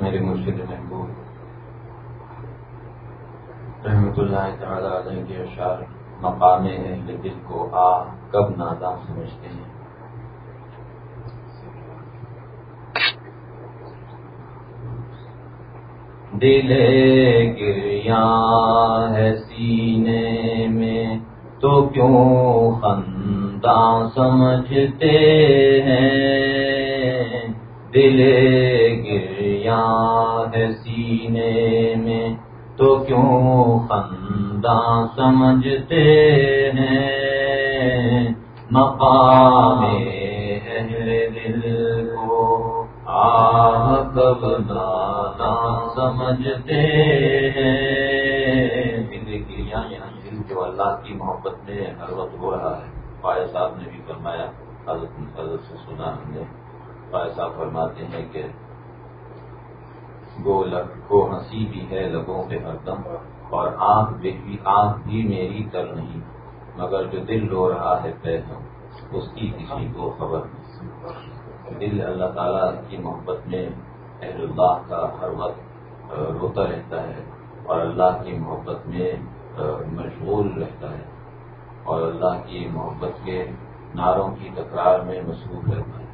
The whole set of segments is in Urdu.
میرے مرشد محبوب۔ رحمت اللہ تعالی علیہ کے اشعار مقام اہل دل کو آ کب نادا سمجھتے ہیں؟ دل گریا ہے سینے میں، تو کیوں خندہ سمجھتے ہیں؟ دل گریا ہے سینے میں، تو کیوں خندہ سمجھتے ہیں؟ مقام اہل دل کو آہ کب نادا سمجھتے ہیں۔ دل گریا یہاں دل جو اللہ کی محبت میں ہر وقت ہو رہا ہے۔ پائے صاحب نے بھی فرمایا، حضرت حضرت سے سنا ہم نے پائے صاحب فرماتے ہیں کہ گو لگ ہنسی بھی ہے لگوں پہ ہر دم اور آنکھ بھی آنکھ بھی میری تر نہیں، مگر جو دل رو رہا ہے پیسوں اس کی کسی کو خبر نہیں۔ دل اللہ تعالیٰ کی محبت میں اہل اللہ کا ہر وقت روتا رہتا ہے اور اللہ کی محبت میں مشغول رہتا ہے اور اللہ کی محبت کے نعروں کی تکرار میں مصروف رہتا ہے۔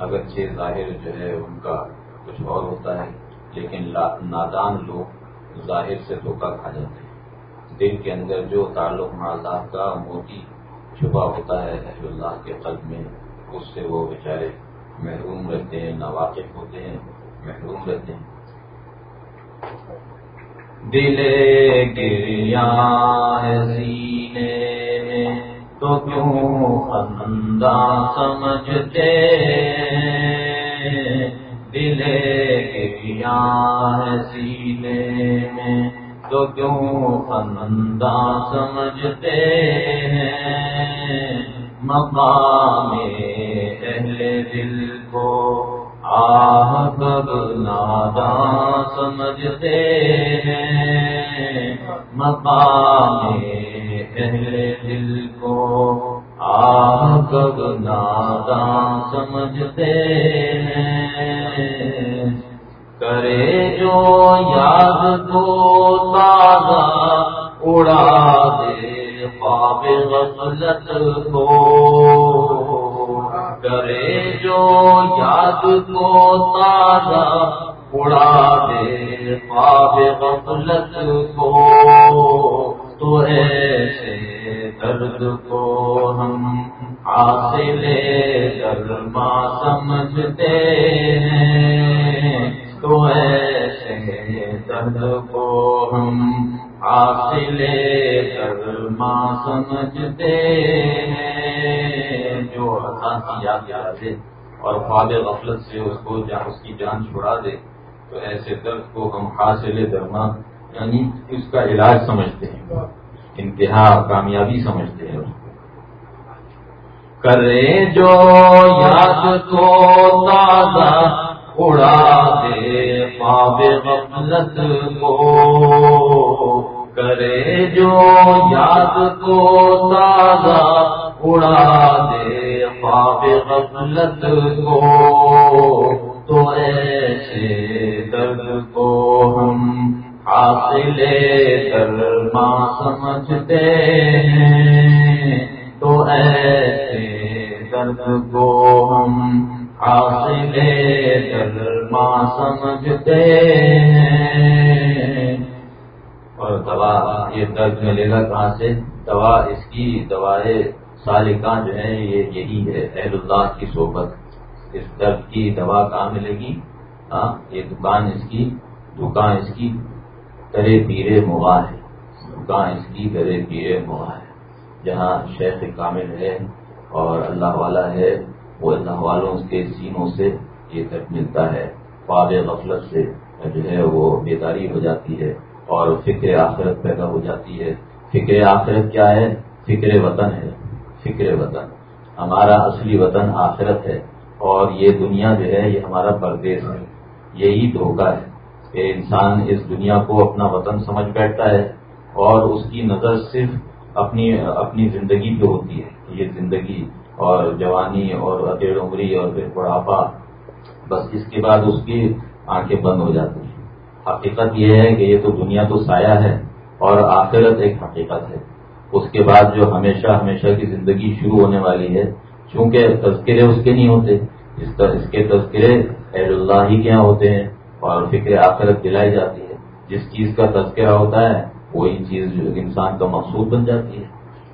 اگرچہ ظاہر جو ہے ان کا کچھ اور ہوتا ہے، لیکن نادان لوگ ظاہر سے دھوکہ کھا جاتے ہیں۔ دل کے اندر جو تعلق اللہ کا موتی چھپا ہوتا ہے اللہ کے قلب میں، اس سے وہ بیچارے محروم رہتے ہیں، ناواقف ہوتے ہیں، محروم رہتے ہیں۔ دل گریا سینے تو کیوں خندہ سمجھتے دل گریا سینے میں؟ تو کیوں خندہ سمجھتے ہیں مقام اہل دل کو؟ آہ کب نادا سمجھتے ہیں مقام اہل دل کو آہ کب سمجھتے ہیں کرے جو یاد کو تازہ اڑا دے خواب غفلت کو کرے جو یاد کو تازہ اڑا دے خواب غفلت کو تو ایسے درد کو ہم حاصل درما سمجھتے ہیں تو ایسے درد کو ہم حاصل درما سمجھتے ہیں جو حسان کی یاد یاد دے اور خواب غفلت سے اس کو اس کی جان چھڑا دے تو ایسے درد کو ہم حاصل درما یعنی اس کا علاج سمجھتے ہیں انتہا کامیابی سمجھتے ہیں۔ اس کو کرے جو یاد کو تازہ اڑا دے خواب غفلت کو۔ کرے جو یاد کو تازہ اڑا دے خواب غفلت کو۔ تو ایسے درد کو ہم حاصل درما سمجھتے ہیں۔ تو ایسے درد کو ہم حاصل درما سمجھتے ہیں۔ اور دوا یہ درد ملے گا کہاں سے؟ دوا اس کی دوائیں سالکاں جو ہے، یہ یہی ہے اہل اللہ کی صحبت۔ اس درد کی دوا کہاں ملے گی؟ ہاں یہ دکان اس کی، دکان اس کی۔ کرے پیرے مغا ہے دکان اس کی کرے پیرے مغا ہے جہاں شیخ کامل ہے اور اللہ والا ہے، وہ اللہ والوں کے سینوں سے یہ تک ملتا ہے۔ خواب غفلت سے جو ہے وہ بیداری ہو جاتی ہے اور فکر آخرت پیدا ہو جاتی ہے۔ فکر آخرت کیا ہے؟ فکر وطن ہے۔ فکر وطن۔ ہمارا اصلی وطن آخرت ہے اور یہ دنیا جو ہے، یہ ہمارا پردیش ہے۔ یہی دھوکہ ہے۔ کہ انسان اس دنیا کو اپنا وطن سمجھ بیٹھتا ہے اور اس کی نظر صرف اپنی اپنی زندگی پہ ہوتی ہے۔ یہ زندگی اور جوانی اور اکیڑ عمری اور پھر بڑھاپا، بس اس کے بعد اس کی آنکھیں بند ہو جاتی ہیں۔ حقیقت یہ ہے کہ یہ تو دنیا تو سایہ ہے اور آخرت ایک حقیقت ہے۔ اس کے بعد جو ہمیشہ ہمیشہ کی زندگی شروع ہونے والی ہے، چونکہ تذکرے اس کے نہیں ہوتے، اس کے تذکرے اہل اللہ ہی کے یہاں ہوتے ہیں۔ اور فکر آخرت دلائی جاتی ہے۔ جس چیز کا تذکرہ ہوتا ہے، وہی چیز انسان کا مقصود بن جاتی ہے۔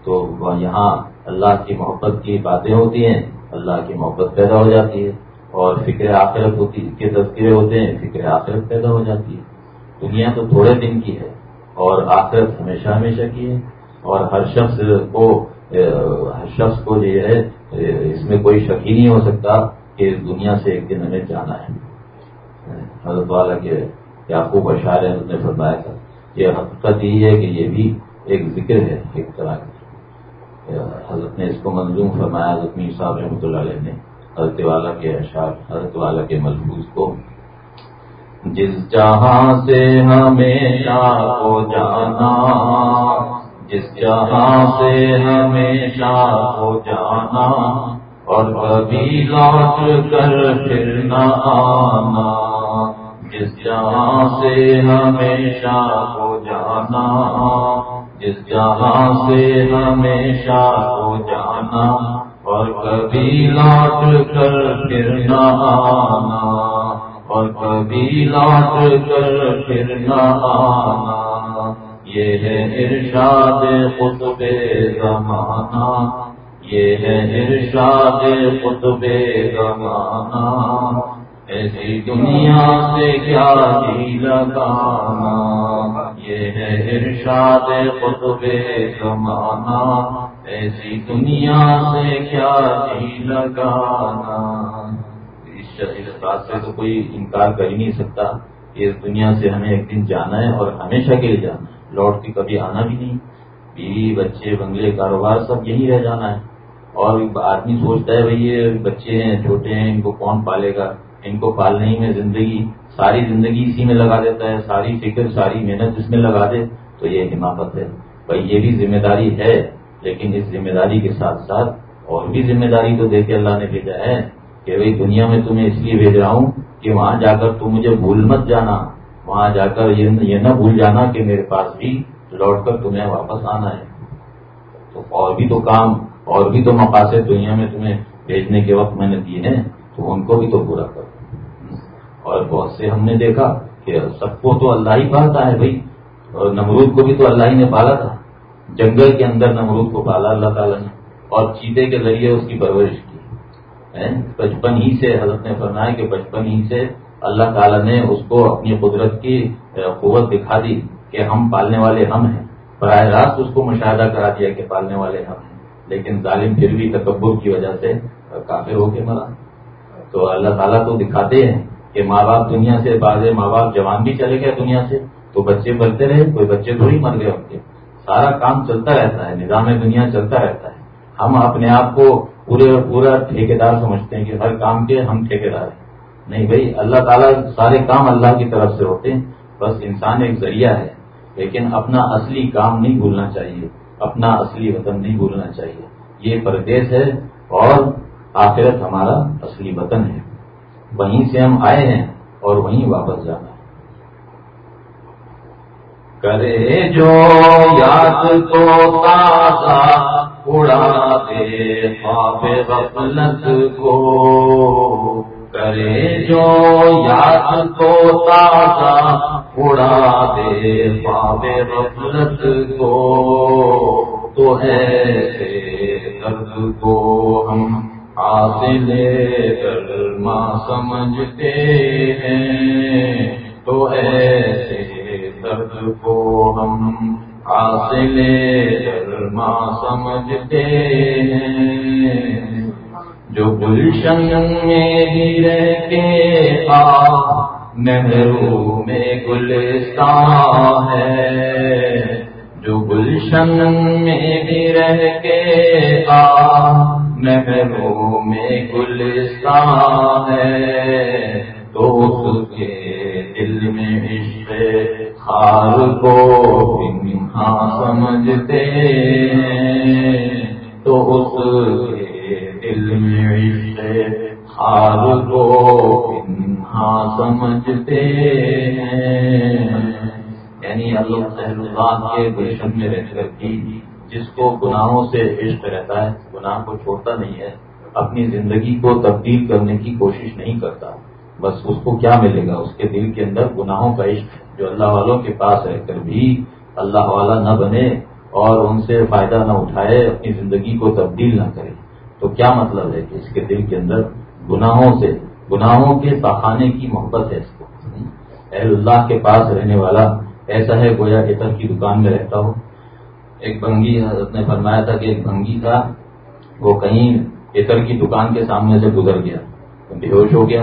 تو یہاں اللہ کی محبت کی باتیں ہوتی ہیں، اللہ کی محبت پیدا ہو جاتی ہے۔ اور فکر آخرت ہوتی، کے تذکرے ہوتے ہیں، فکر آخرت پیدا ہو جاتی ہے۔ دنیا تو تھوڑے دن کی ہے، اور آخرت ہمیشہ ہمیشہ کی ہے۔ اور ہر شخص کو، ہر شخص کو جو ہے، اس میں کوئی شک ہی نہیں ہو سکتا کہ اس دنیا سے ایک دن ہمیں جانا ہے۔ حضرت والا کے یعقوب اشار نے فرمایا تھا یہ حقیقت یہی ہے کہ یہ بھی ایک ذکر ہے، ایک طرح کا۔ حضرت نے اس کو منظوم فرمایا، حضرت صاحب رحمۃ اللہ علیہ نے حضرت والا کے اشعار، حضرت والا کے ملبوز کو۔ جس جہاں سے ہمیشہ ہو جانا، جس جہاں سے ہمیشہ ہو جانا، اور کبھی لوٹ کر پھر نہ آنا۔ جس جہاں سے ہمیشہ ہو جانا، جس جہاں سے ہمیشہ ہو جانا اور کبھی لوٹ کر پھر نہ آنا، اور کبھی لوٹ کر پھر نہ آنا۔ یہ ہے ارشاد خطب زمانہ، یہ ہے ارشاد خطب زمانہ۔ ایسی دنیا سے کیا جی لگانا؟ یہ ہے ارشاد خطب زمانہ۔ ایسی دنیا سے کیا جی لگانا؟ اس بات سے تو کوئی انکار کر ہی نہیں سکتا کہ اس دنیا سے ہمیں ایک دن جانا ہے اور ہمیشہ کے لیے جانا ہے۔ لوٹ کے کبھی آنا بھی نہیں۔ بیوی بچے بنگلے کاروبار سب یہی رہ جانا ہے۔ اور آدمی سوچتا ہے بھائی یہ بچے ہیں چھوٹے ہیں ان کو کون پالے گا؟ ان کو پالنے ہی میں زندگی، ساری زندگی اسی میں لگا دیتا ہے، ساری فکر، ساری محنت اس میں لگا دے تو یہ حمافت ہے۔ بھائی یہ بھی ذمہ داری ہے، لیکن اس ذمہ داری کے ساتھ ساتھ اور بھی ذمہ داری تو دیکھ کے اللہ نے بھیجا ہے کہ بھائی دنیا میں تمہیں اس لیے بھیج رہا ہوں کہ وہاں جا کر تم مجھے بھول مت جانا، وہاں جا کر یہ نہ بھول جانا کہ میرے پاس بھی لوٹ کر تمہیں واپس آنا ہے۔ تو اور بھی تو کام، اور بھی تو مقاصد دنیا میں تمہیں بھیجنے کے وقت میں نے دیے ہیں، تو ان کو بھی تو پورا کر۔ اور بہت سے ہم نے دیکھا کہ سب کو تو اللہ ہی پالتا ہے بھائی، اور نمرود کو بھی تو اللہ ہی نے پالا تھا۔ جنگل کے اندر نمرود کو پالا اللہ تعالیٰ نے، اور چیتے کے ذریعے اس کی پرورش کی۔ بچپن ہی سے حضرت نے فرمایا کہ بچپن ہی سے اللہ تعالیٰ نے اس کو اپنی قدرت کی قوت دکھا دی کہ ہم پالنے والے ہم ہیں۔ براہ راست اس کو مشاہدہ کرا دیا کہ پالنے والے ہم ہیں۔ لیکن ظالم پھر بھی تکبر کی وجہ سے کافر ہو کے مرا۔ تو اللہ تعالیٰ تو دکھاتے ہیں۔ کہ ماں باپ دنیا سے بعض ماں باپ جوان بھی چلے گئے دنیا سے، تو بچے بنتے رہے، کوئی بچے تھوڑی مر گئے ان کے سارا کام چلتا رہتا ہے، نظام دنیا چلتا رہتا ہے۔ ہم اپنے آپ کو پورے پورا ٹھیکیدار سمجھتے ہیں کہ ہر کام کے ہم ٹھیکیدار ہیں۔ نہیں بھائی، اللہ تعالیٰ سارے کام اللہ کی طرف سے ہوتے ہیں۔ بس انسان ایک ذریعہ ہے، لیکن اپنا اصلی کام نہیں بھولنا چاہیے۔ اپنا اصلی وطن نہیں بھولنا چاہیے۔ یہ پردیش ہے اور آخرت ہمارا اصلی وطن ہے۔ وہیں سے ہم آئے ہیں اور وہیں واپس جانا ہے کرے جو یاد تو تازہ اڑا دے، خواب غفلت کو۔ کرے جو یاد تو تازہ اڑا دے، خواب غفلت کو۔ تو ہے درد کو ہم حاصل کرما سمجھتے ہیں۔ تو ایسے درد کو ہم حاصل درما سمجھتے ہیں۔ جو گلشن میں بھی رہ کے آ نہرو میں گلستان ہے۔ جو گلشن میں بھی رہ کے آ نہرو میں گلستان ہے۔ تو اس کے دل میں عشق خار کو ہاں سمجھتے تو اس کے دل میں عشق خار کو سمجھتے یعنی اللہ کے گلشن میں رہ کر کی جس کو گناہوں سے عشق رہتا ہے گناہ کو چھوڑتا نہیں ہے، اپنی زندگی کو تبدیل کرنے کی کوشش نہیں کرتا۔ بس اس کو کیا ملے گا؟ اس کے دل کے اندر گناہوں کا عشق جو اللہ والوں کے پاس رہ کر بھی اللہ والا نہ بنے اور ان سے فائدہ نہ اٹھائے، اپنی زندگی کو تبدیل نہ کرے۔ تو کیا مطلب ہے کہ اس کے دل کے اندر گناہوں سے، گناہوں کے پاخانے کی محبت ہے اس کو؟ اہل اللہ کے پاس رہنے والا ایسا ہے گویا عطر کی دکان میں رہتا ہو۔ ایک بھنگی، حضرت نے فرمایا تھا کہ ایک بھنگی تھا وہ کہیں عطر کی دکان کے سامنے سے گزر گیا۔ بے ہوش ہو گیا۔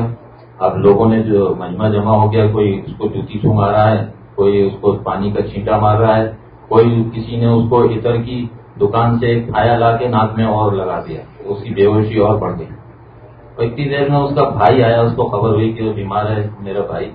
اب لوگوں نے جو مجمع جمع ہو گیا، کوئی اس کو جوتی سو مارا ہے، کوئی اس کو پانی کا چھینٹا مار رہا ہے، کوئی کسی نے اس کو عطر کی دکان سے ایک کھایا لا کے ناک میں اور لگا دیا۔ اس کی بے ہوشی اور بڑھ گئی اتنی دیر میں اس کا بھائی آیا، اس کو خبر ہوئی کہ وہ بیمار ہے میرا بھائی۔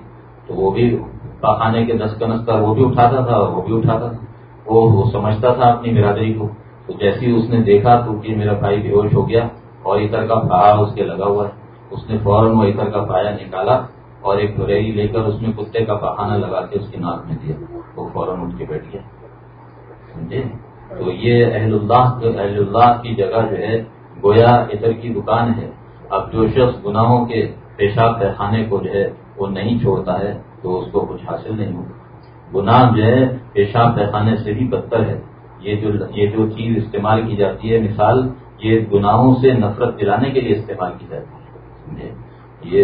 تو وہ بھی پاخانے کے دس کنس کا وہ بھی اٹھاتا تھا اور وہ بھی اٹھاتا تھا۔ وہ سمجھتا تھا اپنی برادری کو۔ تو جیسے ہی اس نے دیکھا تو کہ میرا بھائی بے ہوش ہو گیا اور اتر کا پہاڑ اس کے لگا ہوا ہے۔ اس نے فوراً وہ اتر کا پایا نکالا اور ایک ڈوریری لے کر اس میں کتے کا پہانا لگا کے اس کی ناک میں دیا۔ وہ فوراً اٹھ کے بیٹھ گیا۔ سمجھے؟ تو یہ اہل اللہ اہل اللہ کی جگہ جو ہے، گویا اتر کی دکان ہے۔ اب جو شخص گناہوں کے پیشاب پیخانے کو جو ہے، وہ نہیں چھوڑتا ہے، تو اس کو کچھ حاصل نہیں ہوگا گناہ جو ہے، پیشاب پیخانے سے بھی بدتر ہے۔ یہ جو یہ جو چیز استعمال کی جاتی ہے، مثال، یہ گناہوں سے نفرت دلانے کے لیے استعمال کی جاتی ہے۔ یہ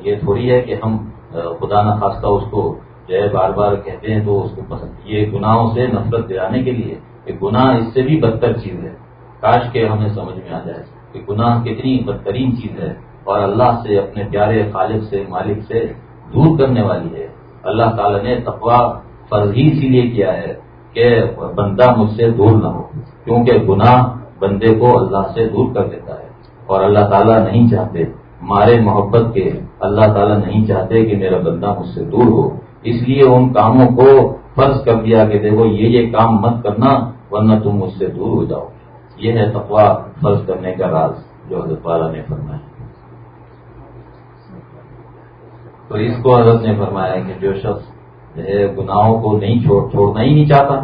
یہ تھوڑی ہے کہ ہم، خدا نخواستہ اس کو جو ہے بار بار کہتے ہیں تو اس کو پسند یہ گناہوں سے نفرت دلانے کے لیے کہ گناہ اس سے بھی بدتر چیز ہے۔ کاش کے ہمیں سمجھ میں آ جائے کہ گناہ کتنی بدترین چیز ہے اور اللہ سے، اپنے پیارے خالق سے، مالک سے دور کرنے والی ہے۔ اللہ تعالیٰ نے تقوا فرض ہی اسی لیے کیا ہے۔ کہ بندہ مجھ سے دور نہ ہو، کیونکہ گناہ بندے کو اللہ سے دور کر دیتا ہے۔ اور اللہ تعالیٰ نہیں چاہتے مارے محبت کے، اللہ تعالیٰ نہیں چاہتے کہ میرا بندہ مجھ سے دور ہو۔ اس لیے ان کاموں کو فرض کر دیا کہ دیکھو، یہ یہ کام مت کرنا، ورنہ تم مجھ سے دور ہو جاؤ۔ یہ ہے تقوا فرض کرنے کا راز جو حضرت والا نے فرمایا۔ تو اس کو حضرت نے فرمایا کہ جو شخص گناہوں کو نہیں چھوڑ چھوڑنا ہی نہیں چاہتا۔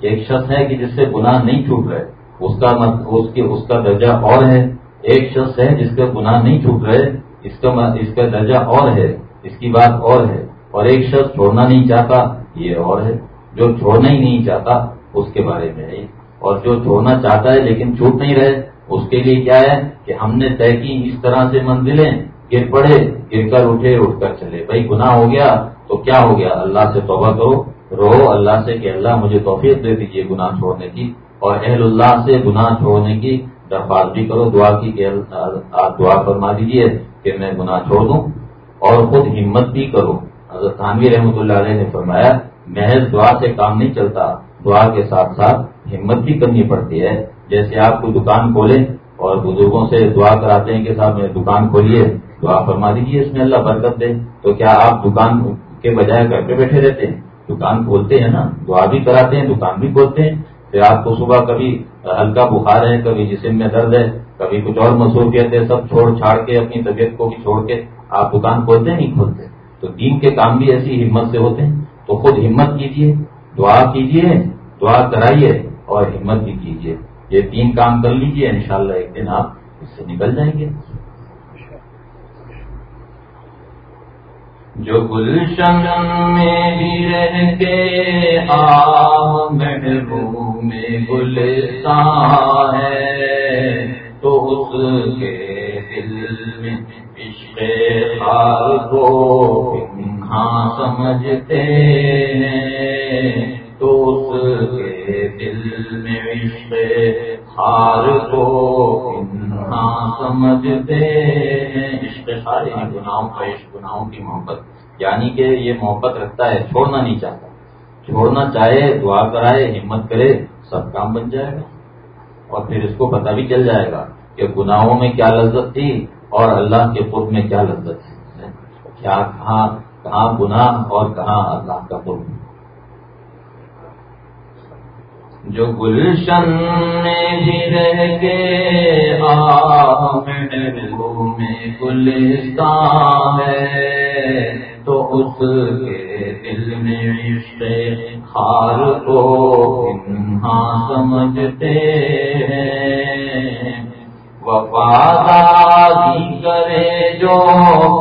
ایک شخص ہے کہ جس سے گناہ نہیں چھوٹ رہے۔ اس کا اس کی اس کا درجہ اور ہے۔ ایک شخص ہے جس کا گناہ نہیں چھوٹ رہے۔ اس کا اس کا درجہ اور ہے۔ اس کی بات اور ہے۔ اور ایک شخص چھوڑنا نہیں چاہتا، یہ اور ہے۔ جو چھوڑنا ہی نہیں چاہتا، اس کے بارے میں ہے۔ اور جو چھوڑنا چاہتا ہے لیکن چھوٹ نہیں رہے، اس کے لیے کیا ہے کہ ہم نے طے کی، اس طرح سے منزلیں، گر پڑے، گر کر اٹھے، اٹھ کر چلے۔ بھائی، گناہ ہو گیا۔ تو کیا ہو گیا؟ اللہ سے توبہ کرو رو اللہ سے کہ اللہ مجھے توفیق دے دیجیے گناہ چھوڑنے کی، اور اہل اللہ سے گناہ چھوڑنے کی درخواست بھی کرو، دعا کی کہ آپ دعا فرما دیجیے کہ میں گناہ چھوڑ دوں، اور خود ہمت بھی کرو۔ حضرت خانوی رحمۃ اللہ علیہ نے فرمایا، محض دعا سے کام نہیں چلتا، دعا کے ساتھ ساتھ ہمت بھی کرنی پڑتی ہے۔ جیسے آپ کوئی دکان کھولیں اور بزرگوں سے دعا کراتے ہیں کہ صاحب میں دکان کھولیے، دعا فرما دیجیے اس میں اللہ برکت دے۔ تو کیا آپ دکان کے بجائے گھر پہ بیٹھے رہتے ہیں۔ دکان کھولتے ہیں نا، دعا بھی کراتے ہیں، دکان بھی کھولتے ہیں۔ پھر آپ کو صبح کبھی ہلکا بخار ہے، کبھی جسم میں درد ہے، کبھی کچھ اور مصروفیت ہے سب چھوڑ چھاڑ کے، اپنی طبیعت کو بھی چھوڑ کے آپ دکان کھولتے نہیں کھولتے۔ تو دین کے کام بھی ایسی ہمت سے ہوتے ہیں۔ تو خود ہمت کیجیے دعا کیجیے دعا کرائیے اور ہمت بھی کیجیے یہ تین کام کر لیجیے انشاءاللہ ایک دن آپ اس سے نکل جائیں گے۔ جو گلشن میں بھی رہ کے محبوب میں گلستان ہے، تو اس کے دل میں عشق خار کو ہاں سمجھتے ہیں۔ تو اس کے دل میں عشق خار کو ہاں سمجھتے ہیں۔ عشق خار یعنی گناہوں کا عشق، گناہوں کی محبت۔ یعنی کہ یہ محبت رکھتا ہے، چھوڑنا نہیں چاہتا۔ چھوڑنا چاہے، دعا کرائے، ہمت کرے، سب کام بن جائے گا۔ اور پھر اس کو پتہ بھی چل جائے گا کہ گناہوں میں کیا لذت تھی اور اللہ کے قرب میں کیا لذت تھی کیا، کہاں کہاں گناہ اور کہاں اللہ کا قرب؟ جو گلشن میں بھی رہ کے میں گلستان ہے، تو اس کے دل میں عشق خار کو انہاں سمجھتے ہیں۔ وفاداری کرے جو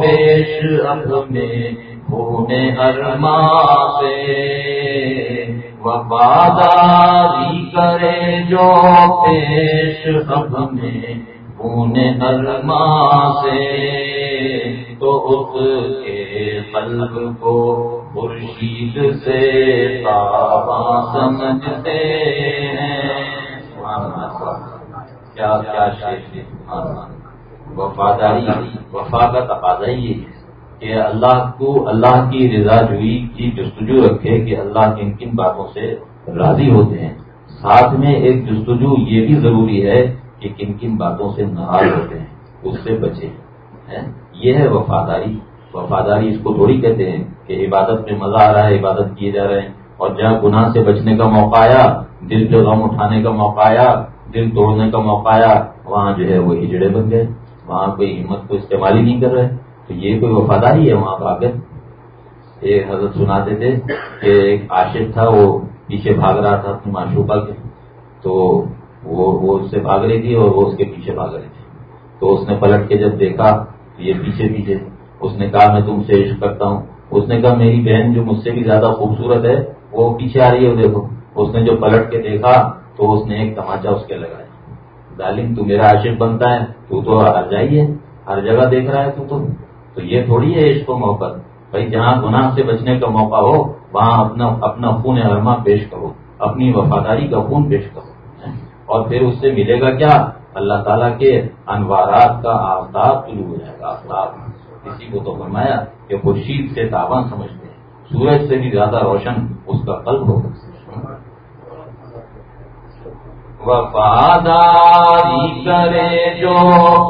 پیش اپنے پونے ارما سے۔ وفاداری کرے جو پیش اپنے پونے ارما سے، تو اس کے قلب کو خورشید سے تابا سمجھتے ہیں۔ کیا کیا جی؟ وفاداری وفا کا تقاضا ہی ہے۔ کہ اللہ کو اللہ کی رضا جوئی کی جستجو رکھے کہ اللہ کن کن باتوں سے راضی ہوتے ہیں۔ ساتھ میں ایک جستجو یہ بھی ضروری ہے کہ کن کن باتوں سے ناراض ہوتے ہیں، اس سے بچے یہ ہے وفاداری۔ وفاداری اس کو تھوڑی کہتے ہیں کہ عبادت میں مزہ آ رہا ہے، عبادت کیے جا رہے ہیں۔ اور جہاں گناہ سے بچنے کا موقع آیا، دل پہ غم اٹھانے کا موقع آیا، دل توڑنے کا موقع آیا، وہاں جو ہے وہ ہجڑے بن گئے۔ وہاں کوئی ہمت کو استعمال ہی نہیں کر رہے۔ تو یہ کوئی وفاداری ہے وہاں کا ایک حضرت سناتے تھے کہ ایک عاشق تھا، وہ پیچھے بھاگ رہا تھا اپنی معشوقہ کے۔ تو وہ اس سے بھاگ رہی تھی اور وہ اس کے پیچھے بھاگ رہی تھی۔ تو اس نے پلٹ کے جب دیکھا یہ پیچھے پیچھے اس نے کہا، میں تم سے عشق کرتا ہوں۔ اس نے کہا، میری بہن جو مجھ سے بھی زیادہ خوبصورت ہے، وہ پیچھے آ رہی ہے دیکھو۔ اس نے جو پلٹ کے دیکھا تو اس نے ایک تماچا اس کے لگایا۔ ڈالنگ تو میرا عاشق بنتا ہے، تو تو ہر جائیے ہر جگہ دیکھ رہا ہے تو تو تو یہ تھوڑی ہے عشق و محبت بھائی جہاں گناہ سے بچنے کا موقع ہو، وہاں اپنا اپنا خون ارما پیش کرو۔ اپنی وفاداری کا خون پیش کرو۔ اور پھر اس سے ملے گا کیا؟ اللہ تعالیٰ کے انوارات کا آفتاب شروع ہو جائے گا، آفتاب۔ کسی کو تو فرمایا کہ خورشید سے تابان سمجھتے ہیں۔ سورج سے بھی زیادہ روشن اس کا قلب ہوگا وفاداری کرے جو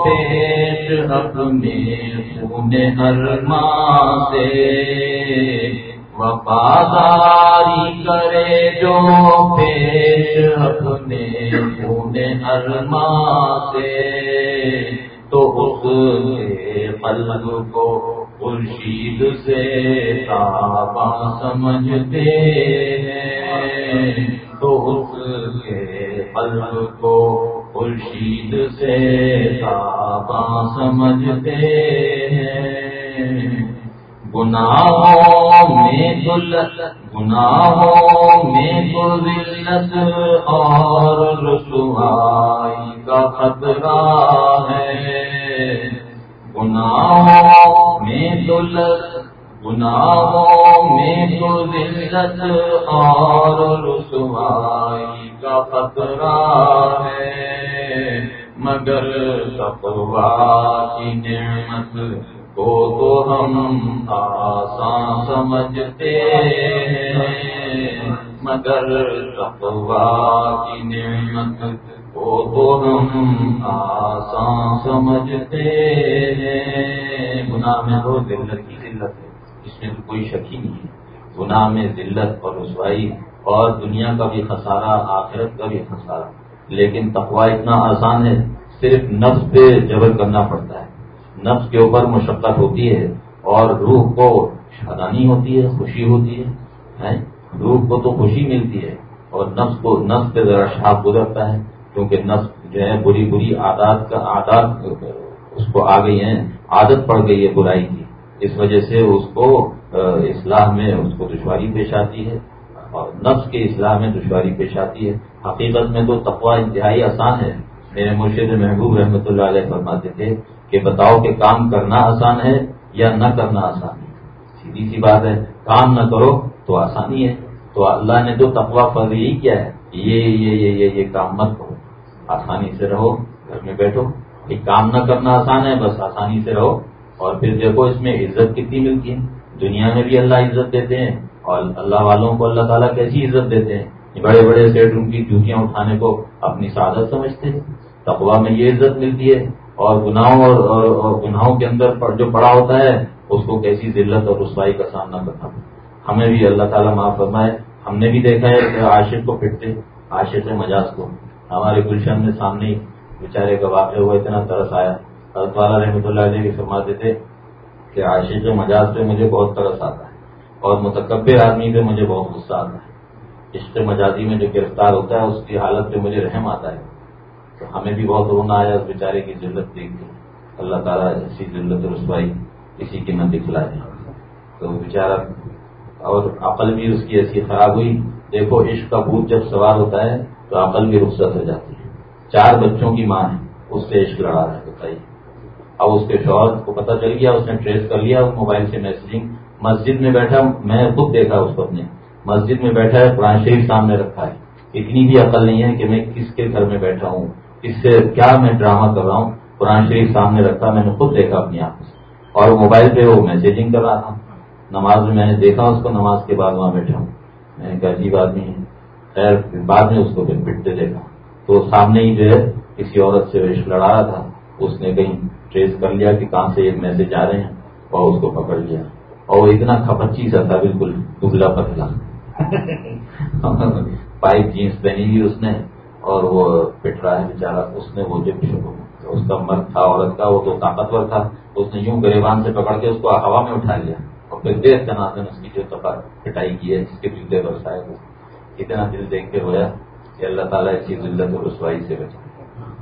پیش اپنے ہرما سے وفاداری کرے جو پیش اپنے پونے ہرما سے تو اس کے قلب کو خورشید سے تابا سمجھتے ہیں۔ تو اس کے قلب کو خورشید سے تابا سمجھتے ہیں۔ گناہوں میں دلت گناہوں میں تو اور رسوائی کا خطرہ ہے۔ گناہوں میں دلت گناہوں میں تو ذلت اور رسوائی کا خطرہ ہے، مگر تقوا کی نعمت کو تو ہم آسان سمجھتے ہیں۔ مگر تقوا کی نعمت کو تو ہم آسان سمجھتے ہیں۔ گناہ میں تو ذلت کی ذلت ہے، اس میں تو کوئی شک ہی نہیں ہے۔ گناہ میں ذلت اور رسوائی اور دنیا کا بھی خسارہ، آخرت کا بھی خسارہ۔ لیکن تقوا اتنا آسان ہے، صرف نفس پہ جبر کرنا پڑتا ہے۔ نفس کے اوپر مشقت ہوتی ہے اور روح کو شادانی ہوتی ہے، خوشی ہوتی ہے روح کو تو خوشی ملتی ہے اور نفس کو، نفس پہ ذرا شاپ گزرتا ہے، کیونکہ نفس جو ہے بری بری عادات کا عادات، اس کو آ گئی ہیں، عادت پڑ گئی ہے برائی کی۔ اس وجہ سے اس کو اصلاح میں اس کو دشواری پیش آتی ہے۔ اور نفس کے اصلاح میں دشواری پیش آتی ہے۔ حقیقت میں تو تقوا انتہائی آسان ہے۔ میرے مرشد محبوب رحمۃ اللہ علیہ فرماتے تھے کہ بتاؤ کہ کام کرنا آسان ہے یا نہ کرنا آسان ہے۔ سیدھی سی بات ہے، کام نہ کرو تو آسانی ہے۔ تو اللہ نے تو تقوا فرض یہی کیا ہے یہ یہ یہ یہ یہ کام مت کرو۔ آسانی سے رہو، گھر میں بیٹھو۔ یہ کام نہ کرنا آسان ہے، بس آسانی سے رہو۔ اور پھر دیکھو اس میں عزت کتنی ملتی ہے۔ دنیا میں بھی اللہ عزت دیتے ہیں۔ اور اللہ والوں کو اللہ تعالیٰ کیسی عزت دیتے ہیں؟ بڑے بڑے سیٹ روم کی جوتیاں اٹھانے کو اپنی سعادت سمجھتے ہیں۔ تقوا میں یہ عزت ملتی ہے اور گناہوں اور اور گناہوں کے اندر جو پڑا ہوتا ہے، اس کو کیسی ذلت اور رسوائی کا سامنا کرنا ہمیں بھی اللہ تعالیٰ معاف فرمائے۔ ہم نے بھی دیکھا ہے کہ عاشق کو پٹتے عاشق مجاز کو۔ ہمارے گلشن میں سامنے بیچارے کا واقع ہوا، اتنا ترس آیا۔ حضرت والا رحمۃ اللہ علیہ کے فرماتے تھے کہ عاشق مجاز پہ مجھے بہت طرس آتا ہے۔ اور متکبر آدمی پہ مجھے بہت غصہ آتا ہے۔ عشق مجازی میں جو گرفتار ہوتا ہے، اس کی حالت پہ مجھے رحم آتا ہے۔ تو ہمیں بھی بہت رونا آیا اس بیچارے کی ضرورت دیکھ کے۔ اللہ تعالیٰ ایسی ضرورت رسوائی کسی کی نہ دکھلائے۔ تو بیچارہ اور عقل بھی اس کی ایسی خراب ہوئی۔ دیکھو، عشق کا بھوت جب سوار ہوتا ہے تو عقل بھی رخصت ہو جاتی ہے۔ چار بچوں کی ماں ہے اس سے عشق لڑا رہا ہے، بتائیے۔ اب اس کے شوہر کو پتہ چل گیا، اس نے ٹریس کر لیا، اس موبائل سے میسجنگ مسجد میں بیٹھا میں خود دیکھا اس کو اپنے۔ مسجد میں بیٹھا ہے، قرآن شریف سامنے رکھا ہے۔ اتنی بھی عقل نہیں ہے کہ میں کس کے گھر میں بیٹھا ہوں، اس سے کیا میں ڈرامہ کر رہا ہوں۔ قرآن شریف سامنے رکھا، میں نے خود دیکھا اپنی آنکھوں سے۔ اور موبائل پہ وہ میسجنگ کر رہا تھا۔ نماز میں میں نے دیکھا اس کو، نماز کے بعد وہاں بیٹھا ہوں۔ میں نے کہا، عجیب آدمی ہے۔ خیر بعد میں اس کو پھر پٹتے دیکھا۔ تو سامنے ہی جو ہے، کسی عورت سے رشق لڑا رہا تھا۔ اس نے کہیں ٹریس کر لیا کہ کہاں سے ایک میسج آ رہے ہیں اور اس کو پکڑ لیا۔ اور وہ اتنا کھپچی سا تھا بالکل دبلا پتلا۔ پائپ جینس پہنی ہوئی اس نے اور وہ پٹ رہا ہے بیچارا اس نے وہ جو اس کا مرد تھا عورت کا وہ تو طاقتور تھا۔ اس نے یوں گریبان سے پکڑ کے اس کو ہوا میں اٹھا لیا۔ اور پھر دیر تناسن اس کی جو پٹائی کی ہے جس کے جلدے برسائے وہ۔ اتنا دل دیکھ کے رویا کہ اللہ تعالیٰ اسی ذلت اور رسوائی سے بچا۔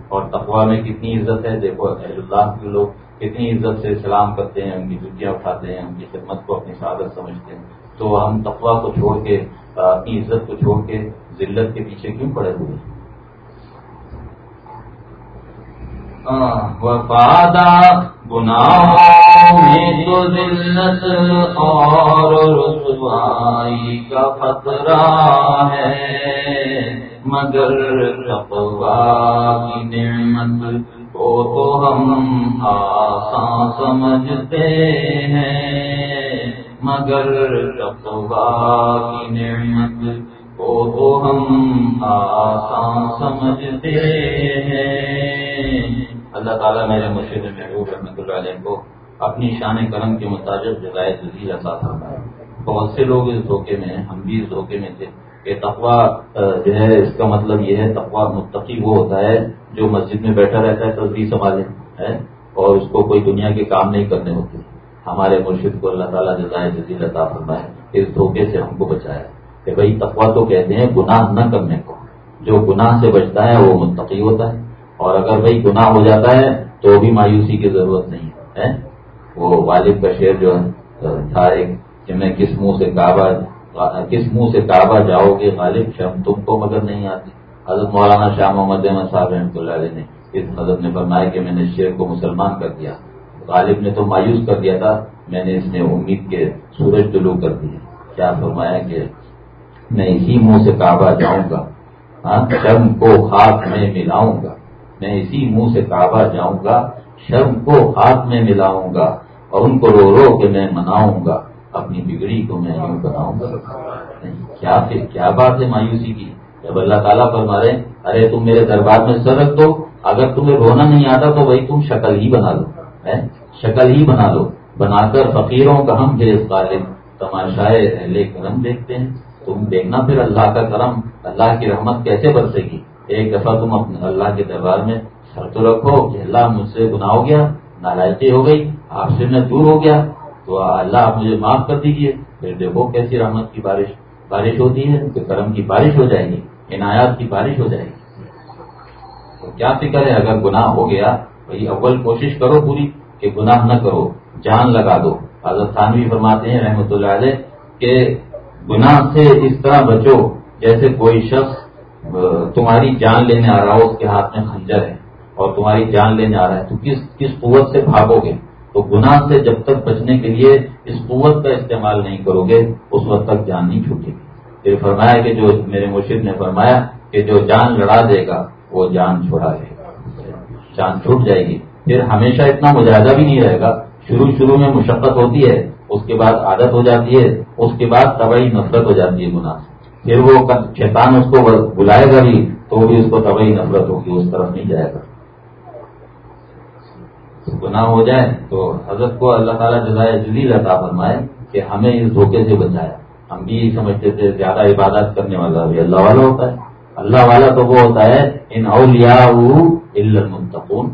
اور تقوا میں کتنی عزت ہے۔ دیکھو اہل اللہ کے لوگ کتنی عزت سے سلام کرتے ہیں ان کی جتیاں اٹھاتے ہیں ان کی خدمت کو، اپنی سعادت سمجھتے ہیں۔ تو ہم تقوا کو چھوڑ کے، اپنی عزت کو چھوڑ کے ذلت کے پیچھے کیوں پڑے ہوئے؟ ہیں وفادہ گناہوں میں تو ذلت اور رسوائی کا خطرہ ہے، مگر کی نعمت کو تو ہم آسان سمجھتے ہیں، مگر کی نعمت کو تو ہم آسان سمجھتے ہیں۔ اللہ تعالیٰ میرے مرشد محبوب رحمۃ اللہ علیہ کو اپنی شان کرم کے مطابق جگائے جزیر عطا فرمائے۔ بہت سے لوگ اس دھوکے میں، ہم بھی اس دھوکے میں تھے۔ کہ تقوا جو ہے، اس کا مطلب یہ ہے تقوا متقی وہ ہوتا ہے جو مسجد میں بیٹھا رہتا ہے تصویر سنبھالے ہے اور اس کو کوئی دنیا کے کام نہیں کرنے ہوتے۔ ہمارے مرشد کو اللہ تعالیٰ جزائے جزیر عطا فرمائے، اس دھوکے سے ہم کو بچایا۔ کہ بھائی تقوا تو کہتے ہیں گناہ نہ کرنے کو۔ جو گناہ سے بچتا ہے، وہ متقی ہوتا ہے۔ اور اگر بھائی گناہ ہو جاتا ہے، تو بھی مایوسی کی ضرورت نہیں ہے وہ والد کا شعر جو تھا ایک کہ میں کس منہ سے کعبہ کس منہ سے کعبہ جاؤ گے غالب؟ شم تم کو مگر نہیں آتی۔ حضرت مولانا شاہ محمد احمد صاحب رحمۃ اللہ علیہ نے اس حضرت نے فرمایا کہ میں نے شیر کو مسلمان کر دیا۔ غالب نے تو مایوس کر دیا تھا۔ میں نے اس نے امید کے سورج طلوع کر دیا کیا فرمایا کہ میں اسی منہ سے کعبہ جاؤں گا؟ ہاں شرم کو ہاتھ میں ملاؤں گا۔ میں اسی منہ سے کعبہ جاؤں گا، شرم کو ہاتھ میں ملاؤں گا اور ان کو رو رو کے میں مناؤں گا۔ اپنی بگڑی کو میں یوں بناؤں گا۔ کیا کیا بات ہے مایوسی کی؟ جب اللہ تعالیٰ فرما رہے ارے تم میرے دربار میں سر رکھ دو، اگر تمہیں رونا نہیں آتا تو بھائی تم شکل ہی بنا لو۔ شکل ہی بنا لو۔ بنا کر فقیروں کا ہم بھیج غالب تماشائے اہل کرم دیکھتے ہیں۔ تم دیکھنا پھر اللہ کا کرم، اللہ کی رحمت کیسے برسے گی؟ ایک دفعہ تم اپنے اللہ کے دربار میں سر تو رکھو کہ اللہ مجھ سے گناہ ہو گیا نالائکی ہو گئی، آپ سے میں دور ہو گیا۔ تو اللہ آپ مجھے معاف کر دیجیے پھر دیکھو کیسی رحمت کی بارش بارش ہوتی ہے؟ کہ کرم کی بارش ہو جائے گی۔ عنایات کی بارش ہو جائے گی۔ تو کیا فکر ہے؟ اگر گناہ ہو گیا بھائی اول کوشش کرو پوری کہ گناہ نہ کرو، جان لگا دو۔ حضرت تھانوی فرماتے ہیں رحمۃ اللہ علیہ کہ گناہ سے اس طرح بچو جیسے کوئی شخص تمہاری جان لینے آ رہا ہو، اس کے ہاتھ میں خنجر ہے اور تمہاری جان لینے آ رہا ہے، تو کس کس قوت سے بھاگو گے؟ تو گناہ سے جب تک بچنے کے لیے اس قوت کا استعمال نہیں کرو گے، اس وقت تک جان نہیں چھوٹے گی۔ پھر فرمایا کہ جو میرے مرشد نے فرمایا کہ جو جان لڑا دے گا، وہ جان چھوڑا دے گا۔ جان چھوٹ جائے گی۔ پھر ہمیشہ اتنا مجاہدہ بھی نہیں رہے گا۔ شروع شروع میں مشقت ہوتی ہے، اس کے بعد عادت ہو جاتی ہے، اس کے بعد طبعی نفرت ہو جاتی ہے، گناہ سے۔ پھر وہ شیطان اس کو بلائے گا بھی، تو بھی اس کو طبعی نفرت ہوگی، اس طرف نہیں جائے گا۔ گناہ ہو جائے تو حضرت کو اللہ تعالیٰ جزائے جلیل عطا فرمائے کہ ہمیں اس دھوکے سے بچایا۔ ہم بھی یہی سمجھتے تھے زیادہ عبادت کرنے والا بھی اللہ والا ہوتا ہے۔ اللہ والا تو وہ ہوتا ہے، ان اولیاء المتقون۔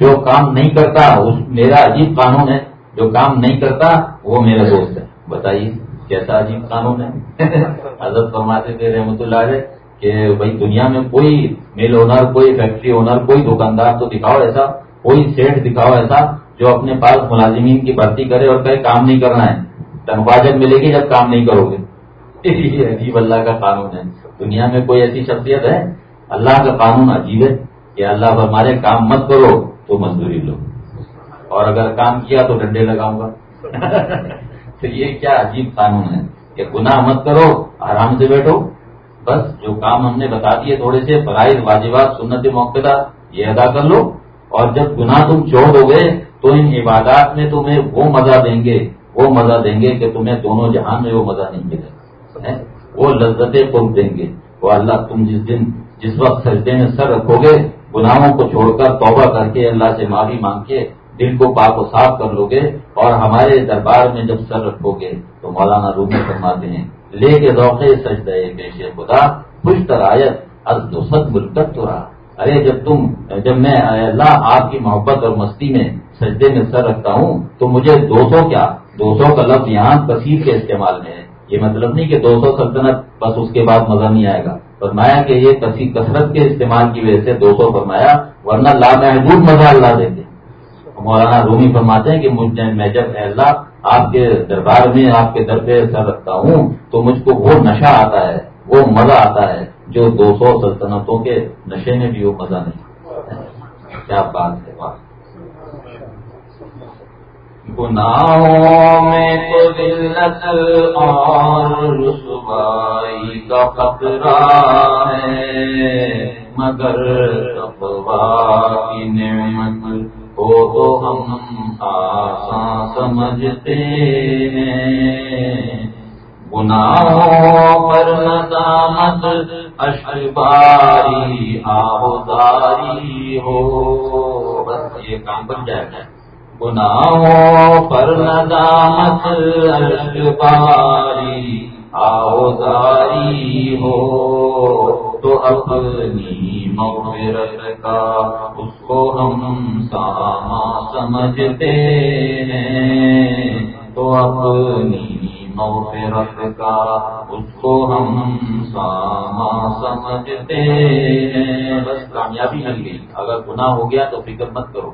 جو کام نہیں کرتا، اس میرا عجیب قانون ہے۔ جو کام نہیں کرتا، وہ میرا دوست ہے۔ بتائیے، کیسا عجیب قانون ہے؟ حضرت فرماتے تھے رحمۃ اللہ علیہ کہ بھائی دنیا میں کوئی مل اونر، کوئی فیکٹری اونر، کوئی دکاندار تو دکھاؤ ایسا۔ کوئی سیٹ دکھاؤ ایسا جو اپنے پاس ملازمین کی بھرتی کرے اور کہے کام نہیں کرنا ہے۔ تنخواہ جب ملے گی جب کام نہیں کرو گے۔ یہ عجیب اللہ کا قانون ہے۔ دنیا میں کوئی ایسی شخصیت ہے؟ اللہ کا قانون عجیب ہے کہ اللہ ہمارے کام مت کرو تو مزدوری لو۔ اور اگر کام کیا تو ڈنڈے لگاؤں گا۔ تو یہ کیا عجیب قانون ہے کہ گناہ مت کرو، آرام سے بیٹھو۔ بس جو کام ہم نے بتا دیے تھوڑے سے، فرائض، واجبات، سنت موقع یہ ادا کر لو۔ اور جب گناہ تم چھوڑ دو گے تو ان عبادات میں تمہیں وہ مزہ دیں گے، وہ مزہ دیں گے کہ تمہیں دونوں جہان میں وہ مزہ نہیں ملے گا۔ وہ لذتیں قرب دیں گے۔ وہ اللہ تم جس دن، جس وقت سجدے میں سر رکھو گے، گناہوں کو چھوڑ کر توبہ کر کے اللہ سے معافی مانگ کے دل کو پاک و صاف کر لو گے اور ہمارے دربار میں جب سر رکھو گے تو مولانا رومی فرماتے ہیں، لے کے دوقے سجدے پیش خدا، خوش ترایت از دو سد ملکت تو رہا ارے جب تم جب میں اللہ آپ کی محبت اور مستی میں سجدے میں سر رکھتا ہوں، تو مجھے دو سو کیا؟ دو سو کا لفظ یہاں کثیر کے استعمال میں ہے۔ یہ مطلب نہیں کہ دو سو سلطنت بس اس کے بعد مزہ نہیں آئے گا۔ فرمایا کہ یہ کسی کثرت کے استعمال کی وجہ سے دو سو فرمایا، ورنہ لامحدود مزہ اللہ دیتے مولانا رومی فرماتے ہیں کہ میں جب اللہ آپ کے دربار میں آپ کے در پہ سر رکھتا ہوں، تو مجھ کو وہ نشہ آتا ہے، وہ مزہ آتا ہے۔ جو دو سو سلطنتوں کے نشے میں بھی وہ مزہ نہیں کیا بات ہے بات گناہوں میں تو دلت اور رسوائی کا خطرہ ہے، مگر کی نعمت کو تو ہم آسان سمجھتے ہیں۔ گناہوں پر ندامت اشباری آہداری ہو بس یہ کام بن جائے گا گناہوں پر ندامت پاری آؤداری ہو تو اپنی مغفرت کا اس کو ہم ساما سمجھتے ہیں تو اپنی مغفرت کا اس کو ہم ساما سمجھتے ہیں۔ بس کامیابی مل گئی۔ اگر گناہ ہو گیا تو فکر مت کرو۔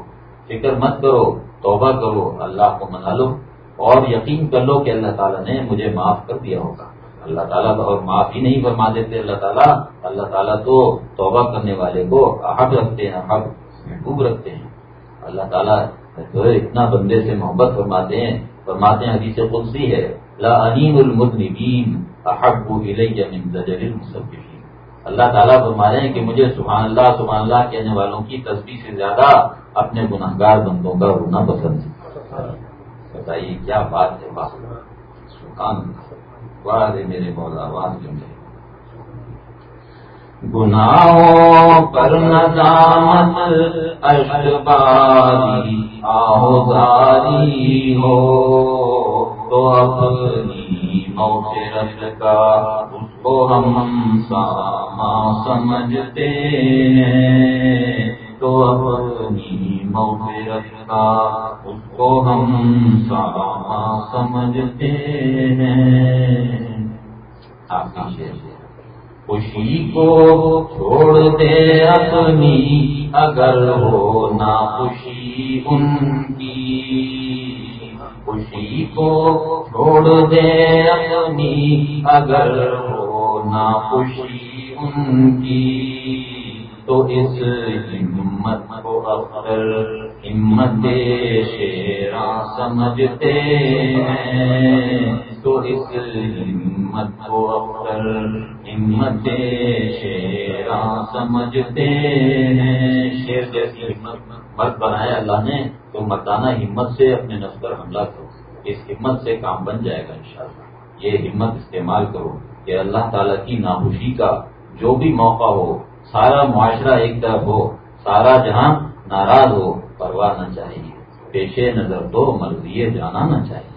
فکر مت کرو، توبہ کرو، اللہ کو منا لو۔ اور یقین کر لو کہ اللہ تعالیٰ نے مجھے معاف کر دیا ہوگا۔ اللہ تعالیٰ تو اور معاف ہی نہیں فرما دیتے۔ اللہ تعالیٰ اللہ تعالیٰ تو توبہ کرنے والے کو حق رکھتے ہیں، حق محبوب رکھتے ہیں۔ اللہ تعالیٰ تو اتنا بندے سے محبت فرماتے ہیں۔ فرماتے ہیں، حدیث قدسی ہے لا المذنبین احب الیہ من زجر المصبحین اللہ تعالیٰ فرما رہے ہیں کہ مجھے سبحان اللہ سبحان اللہ کہنے والوں کی تصویر سے زیادہ اپنے گناہ گار بندوں کا رونا پسند ہے۔ بتائیے کیا بات ہے بات؟ سبحان میرے مولا آواز میرے۔ گناہوں پر ندامت اشباری آہداری ہو۔ تو اپنی موت کا اس کو ہم ساما سمجھتے ہیں۔ تو اپنی مغفرت کا اس کو ہم ساما سمجھتے ہیں۔ خوشی کو چھوڑ دے اپنی، اگر ہو نہ خوشی ان کی۔ خوشی کو چھوڑ دے اپنی اگر ہو نہ خوشی ان کی۔ تو اس ہمت کو اکثر ہمت شیرا سمجھتے ہیں۔ تو اس ہمت کو اکثر ہمت شیرا سمجھتے ہیں۔ شیر جیسی ہمت مرد بنایا اللہ نے تو مردانہ ہمت سے اپنے نفس پر حملہ کرو۔ اس ہمت سے کام بن جائے گا انشاءاللہ۔ یہ ہمت استعمال کرو کہ اللہ تعالیٰ کی ناخوشی کا جو بھی موقع ہو سارا معاشرہ ایک طرف ہو، سارا جہاں ناراض ہو، پرواہ نہ چاہیے۔ پیش نظر تو مرضی جانا نہ چاہیے۔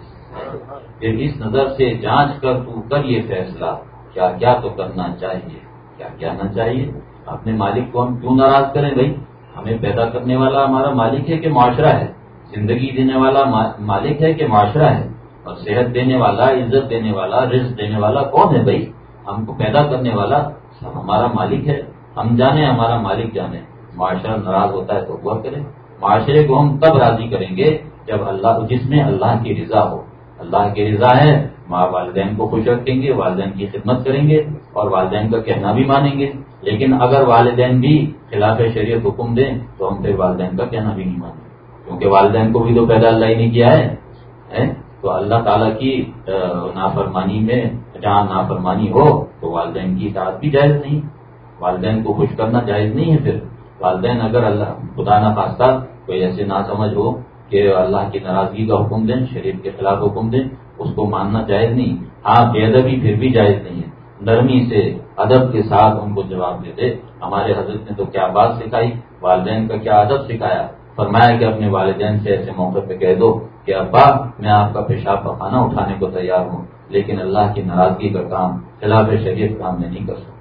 پھر اس نظر سے جانچ کر تو کر یہ فیصلہ، کیا کیا تو کرنا چاہیے، کیا کیا نہ چاہیے۔ اپنے مالک کو ہم کیوں ناراض کریں بھائی؟ ہمیں پیدا کرنے والا ہمارا مالک ہے کہ معاشرہ ہے۔ زندگی دینے والا مالک ہے کہ معاشرہ ہے۔ اور صحت دینے والا، عزت دینے والا، رزق دینے والا کون ہے بھائی؟ ہم کو پیدا کرنے والا ہمارا مالک ہے۔ ہم جانے، ہمارا مالک جانے۔ معاشرہ ناراض ہوتا ہے تو وہ کریں۔ معاشرے کو ہم تب راضی کریں گے؟ جب اللہ، جس میں اللہ کی رضا ہو۔ اللہ کی رضا ہے، ماں والدین کو خوش رکھیں گے، والدین کی خدمت کریں گے اور والدین کا کہنا بھی مانیں گے۔ لیکن اگر والدین بھی خلاف شریعت حکم دیں تو ہم پھر والدین کا کہنا بھی نہیں مانیں۔ گے کیونکہ والدین کو بھی تو پیدا اللہ ہی نہیں کیا ہے تو اللہ تعالیٰ کی نافرمانی میں جہاں نافرمانی ہو تو والدین کی اطاعت بھی جائز نہیں۔ والدین کو خوش کرنا جائز نہیں ہے پھر۔ والدین اگر اللہ، خدا نہ خاصہ کوئی ایسے نہ سمجھ ہو کہ اللہ کی ناراضگی کا حکم دیں شریف کے خلاف حکم دیں، اس کو ماننا جائز نہیں۔ ہاں بے ادبی پھر بھی جائز نہیں ہے۔ نرمی سے، ادب کے ساتھ ان کو جواب دے دے۔ ہمارے حضرت نے تو کیا بات سکھائی؟ والدین کا کیا ادب سکھایا؟ فرمایا کہ اپنے والدین سے ایسے موقع پہ کہہ دو کہ ابا، میں آپ کا پیشاب پخانا اٹھانے کو تیار ہوں، لیکن اللہ کی ناراضگی کا کام خلاف شریف کام میں نہیں کر سکتا۔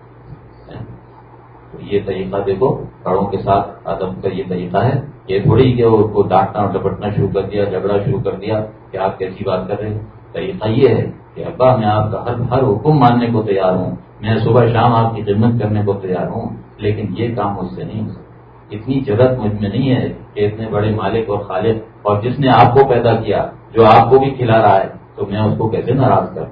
یہ طریقہ دیکھو بڑوں کے ساتھ ادب کا یہ طریقہ ہے یہ تھوڑی کہ وہ کو ڈانٹنا ڈپٹنا شروع کر دیا، جھگڑا شروع کر دیا کہ آپ کیسی بات کر رہے ہیں۔ طریقہ یہ ہے کہ ابا، میں آپ کا ہر ہر حکم ماننے کو تیار ہوں۔ میں صبح شام آپ کی خدمت کرنے کو تیار ہوں، لیکن یہ کام مجھ سے نہیں ہو سکتا۔ اتنی ضرورت مجھ میں نہیں ہے کہ اتنے بڑے مالک اور خالق اور جس نے آپ کو پیدا کیا، جو آپ کو بھی کھلا رہا ہے، تو میں اس کو کیسے ناراض کر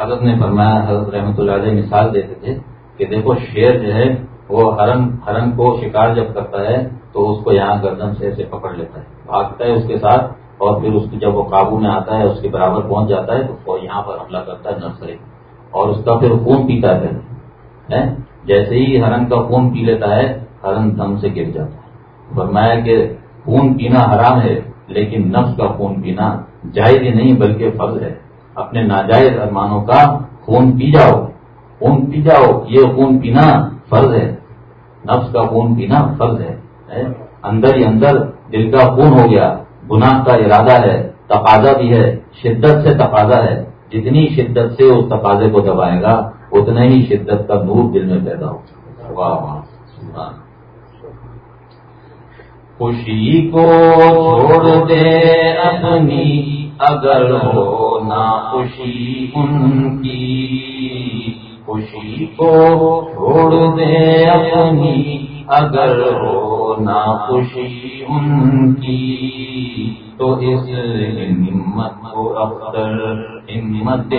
حضرت نے فرمایا، حضرت رحمۃ اللہ علیہ مثال دیتے تھے کہ دیکھو شیر جو ہے، وہ ہرن ہرن کو شکار جب کرتا ہے تو اس کو یہاں گردن سے ایسے پکڑ لیتا ہے۔ بھاگتا ہے اس کے ساتھ اور پھر اس کو جب وہ قابو میں آتا ہے، اس کے برابر پہنچ جاتا ہے، تو وہ یہاں پر حملہ کرتا ہے نرسری اور اس کا پھر خون پیتا ہے۔ جیسے ہی ہرن کا خون پی لیتا ہے ہرن دم سے گر جاتا ہے۔ فرمایا کہ خون پینا حرام ہے، لیکن نفس کا خون پینا جائز ہی نہیں، بلکہ فرض ہے۔ اپنے ناجائز ارمانوں کا خون پی جاؤ۔ خون پی جاؤ، یہ خون پینا فرض ہے۔ نفس کا خون پینا فرض ہے۔ اندر ہی اندر دل کا خون ہو گیا۔ گناہ کا ارادہ ہے۔ تقاضا بھی ہے۔ شدت سے تقاضا ہے۔ جتنی شدت سے اس تقاضے کو دبائے گا، اتنا ہی شدت کا نور دل میں پیدا ہو واہ واہ خوشی کو چھوڑ دے اپنی اگر ہو نا خوشی ان کی، خوشی کو چھوڑ دے اپنی۔ اگر ہو نا خوشی ان کی، تو اس ہمت کو اختر ہمت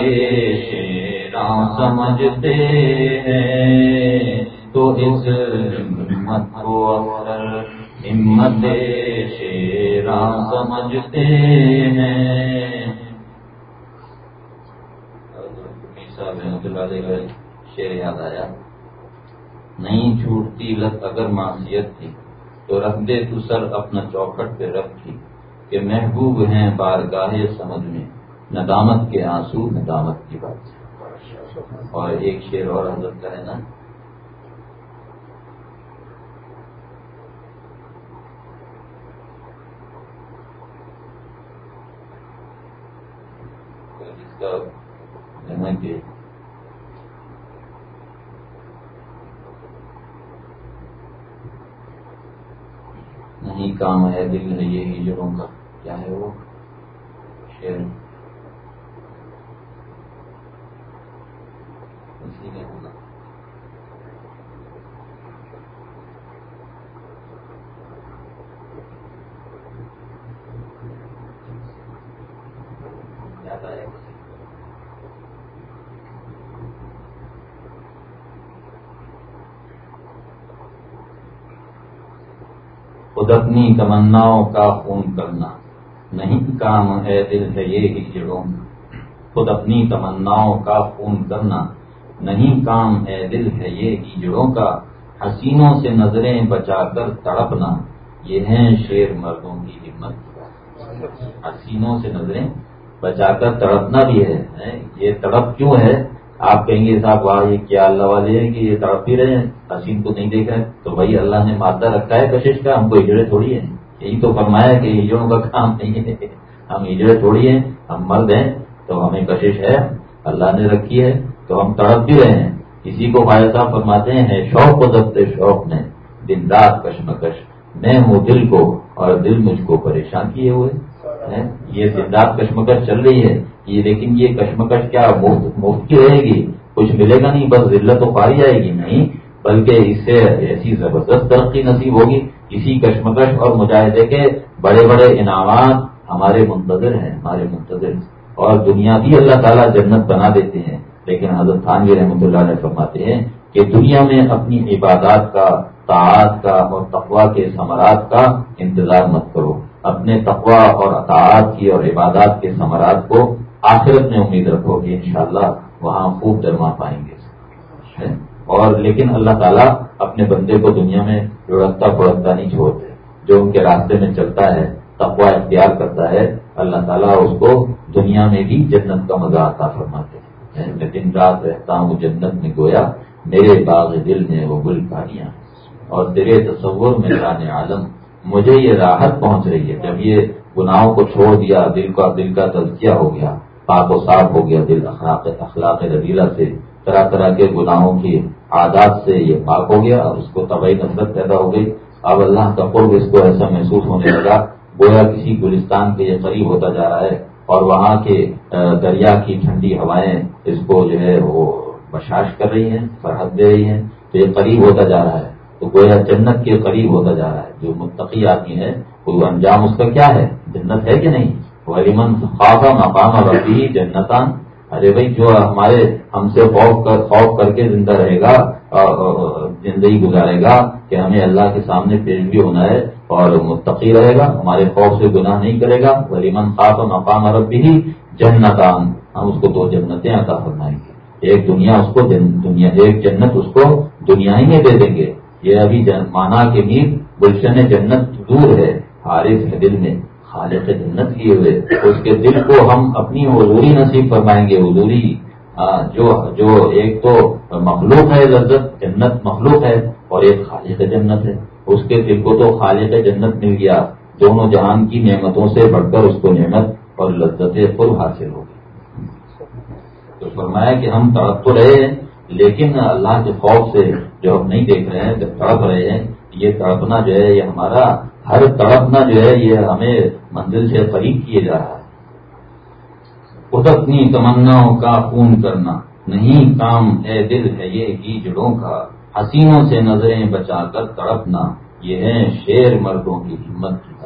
شیراں سمجھتے ہیں۔ تو اس ہمت کو اختر ہمت شیراں سمجھتے ہیں۔ شیر یاد آیا۔ نہیں چھوٹتی لت اگر معصیت تھی، تو رکھ دے تو سر اپنا چوکھٹ پہ رکھ تھی کہ محبوب ہیں بار گاہے سمجھ میں۔ ندامت کے آنسو ندامت کی بات۔ اور ایک شیر اور حضرت کا ہے نا۔ جس کا کہ نہیں کام ہے دل ہے یہ ہجروں کا کیا ہے وہ شیر اسی نے ہوگا خود اپنی تمناؤں کا خون کرنا۔ نہیں، کام ہے دل ہے یہ ہجڑوں خود اپنی تمناؤں کا خون کرنا۔ نہیں، کام ہے دل ہے یہ ہجڑوں کا۔ حسینوں سے نظریں بچا کر تڑپنا۔ یہ ہیں شیر مردوں کی ہمت۔ حسینوں سے نظریں بچا کر تڑپنا بھی ہے۔ یہ تڑپ کیوں ہے؟ آپ کہیں گے صاحب، واہ، یہ کیا اللہ والے ہیں کہ یہ تڑپ بھی رہے ہیں؟ حسین کو نہیں دیکھ رہے تو بھائی، اللہ نے مادہ رکھا ہے کشش کا، ہم کو ہجڑے تھوڑی ہیں۔ یہی تو فرمایا کہ ہجڑوں کا کام نہیں ہے۔ ہم ہجڑے تھوڑی ہیں، ہم مرد ہیں، تو ہمیں کشش ہے، اللہ نے رکھی ہے، تو ہم تڑپ بھی رہے ہیں۔ کسی کو بھائی صاحب فرماتے ہیں شوق کو ضبط شوق نے۔ دن رات کشمکش، میں ہوں دل کو اور دل مجھ کو پریشان کیے ہوئے۔ یہ دن رات کشمکش چل رہی ہے۔ یہ لیکن یہ کشمکش کیا مفت کی رہے گی؟ کچھ ملے گا نہیں، بس ذلت تو پاری جائے گی۔ نہیں، بلکہ اس سے ایسی زبردست ترقی نصیب ہوگی۔ اسی کشمکش اور مجاہدے کے بڑے بڑے انعامات ہمارے منتظر ہیں، ہمارے منتظر۔ اور دنیا بھی اللہ تعالیٰ جنت بنا دیتے ہیں۔ لیکن حضرت خان رحمۃ اللہ علیہ فرماتے ہیں کہ دنیا میں اپنی عبادات کا تعات کا اور تقوا کے ثمرات کا انتظار مت کرو۔ اپنے تقوا اور اطاعت کی اور عبادات کے ثمرات کو آخرت میں امید رکھو گے انشاءاللہ وہاں خوب درما پائیں گے۔ اور لیکن اللہ تعالیٰ اپنے بندے کو دنیا میں لڑکتا پڑکتا نہیں چھوڑتے۔ جو ان کے راستے میں چلتا ہے تقوا اختیار کرتا ہے، اللہ تعالیٰ اس کو دنیا میں بھی جنت کا مزہ آتا فرماتے ہیں۔ میں دن رات رہتا ہوں جنت میں گویا میرے باغ دل میں وہ گل کاریاں اور تیرے تصور میں جان عالم مجھے یہ راحت پہنچ رہی ہے۔ جب یہ گناہوں کو چھوڑ دیا، دل کا دل کا تزکیہ ہو گیا، پاک و صاف ہو گیا، دل اخلاق اخلاق رضیلا سے، طرح طرح کے گناہوں کی عادات سے یہ پاک ہو گیا اور اس کو طبعی نفرت پیدا ہو گئی۔ اب اللہ کا قرب اس کو ایسا محسوس ہونے لگا، گویا کسی گلستان کے یہ قریب ہوتا جا رہا ہے اور وہاں کے دریا کی ٹھنڈی ہوائیں اس کو جو ہے وہ بشاش کر رہی ہیں، فرحت دے رہی ہیں، تو یہ قریب ہوتا جا رہا ہے۔ تو گویا جنت کے قریب ہوتا جا رہا ہے۔ جو متقی آدمی ہے، کوئی انجام اس کا کیا ہے؟ جنت ہے کہ نہیں؟ ولیمن خواب مقام ربی جنتان۔ ارے بھائی، جو ہمارے ہم سے خوف کر خوف کر کے زندہ رہے گا زندگی گزارے گا کہ ہمیں اللہ کے سامنے پیش بھی ہونا ہے اور متقی رہے گا، ہمارے خوف سے گناہ نہیں کرے گا۔ ولیمن خواب مقام رب بھی جنتان۔ ہم اس کو دو جنتیں عطا فرمائیں گے۔ ایک دنیا اس کو دنیا ایک جنت اس کو دنیا ہی میں دے دیں گے۔ یہ ابھی مانا کے نیند گلشن جنت دور ہے، حارث ہے دل میں، خالق جنت لیے ہوئے۔ اس کے دل کو ہم اپنی حضوری نصیب فرمائیں گے، حضوری جو جو ایک تو مخلوق ہے لذت، جنت مخلوق ہے اور ایک خالق جنت ہے۔ اس کے دل کو تو خالق جنت مل گیا۔ دونوں جہان کی نعمتوں سے بڑھ کر اس کو نعمت اور لذت خود حاصل ہو گئی تو فرمایا کہ ہم تڑپ تو رہے ہیں لیکن اللہ کے خوف سے جو ہم نہیں دیکھ رہے ہیں، جب تڑپ رہے ہیں، یہ تڑپنا جو ہے، یہ ہمارا ہر تڑپنا جو ہے، یہ ہمیں منزل سے قریب کیے جا رہا ہے۔ ادتنی تمناؤں کا خون کرنا، نہیں کام ہے دل ہے یہ جڑوں کا۔ حسینوں سے نظریں بچا کر تڑپنا، یہ ہے شیر مردوں کی ہمت کی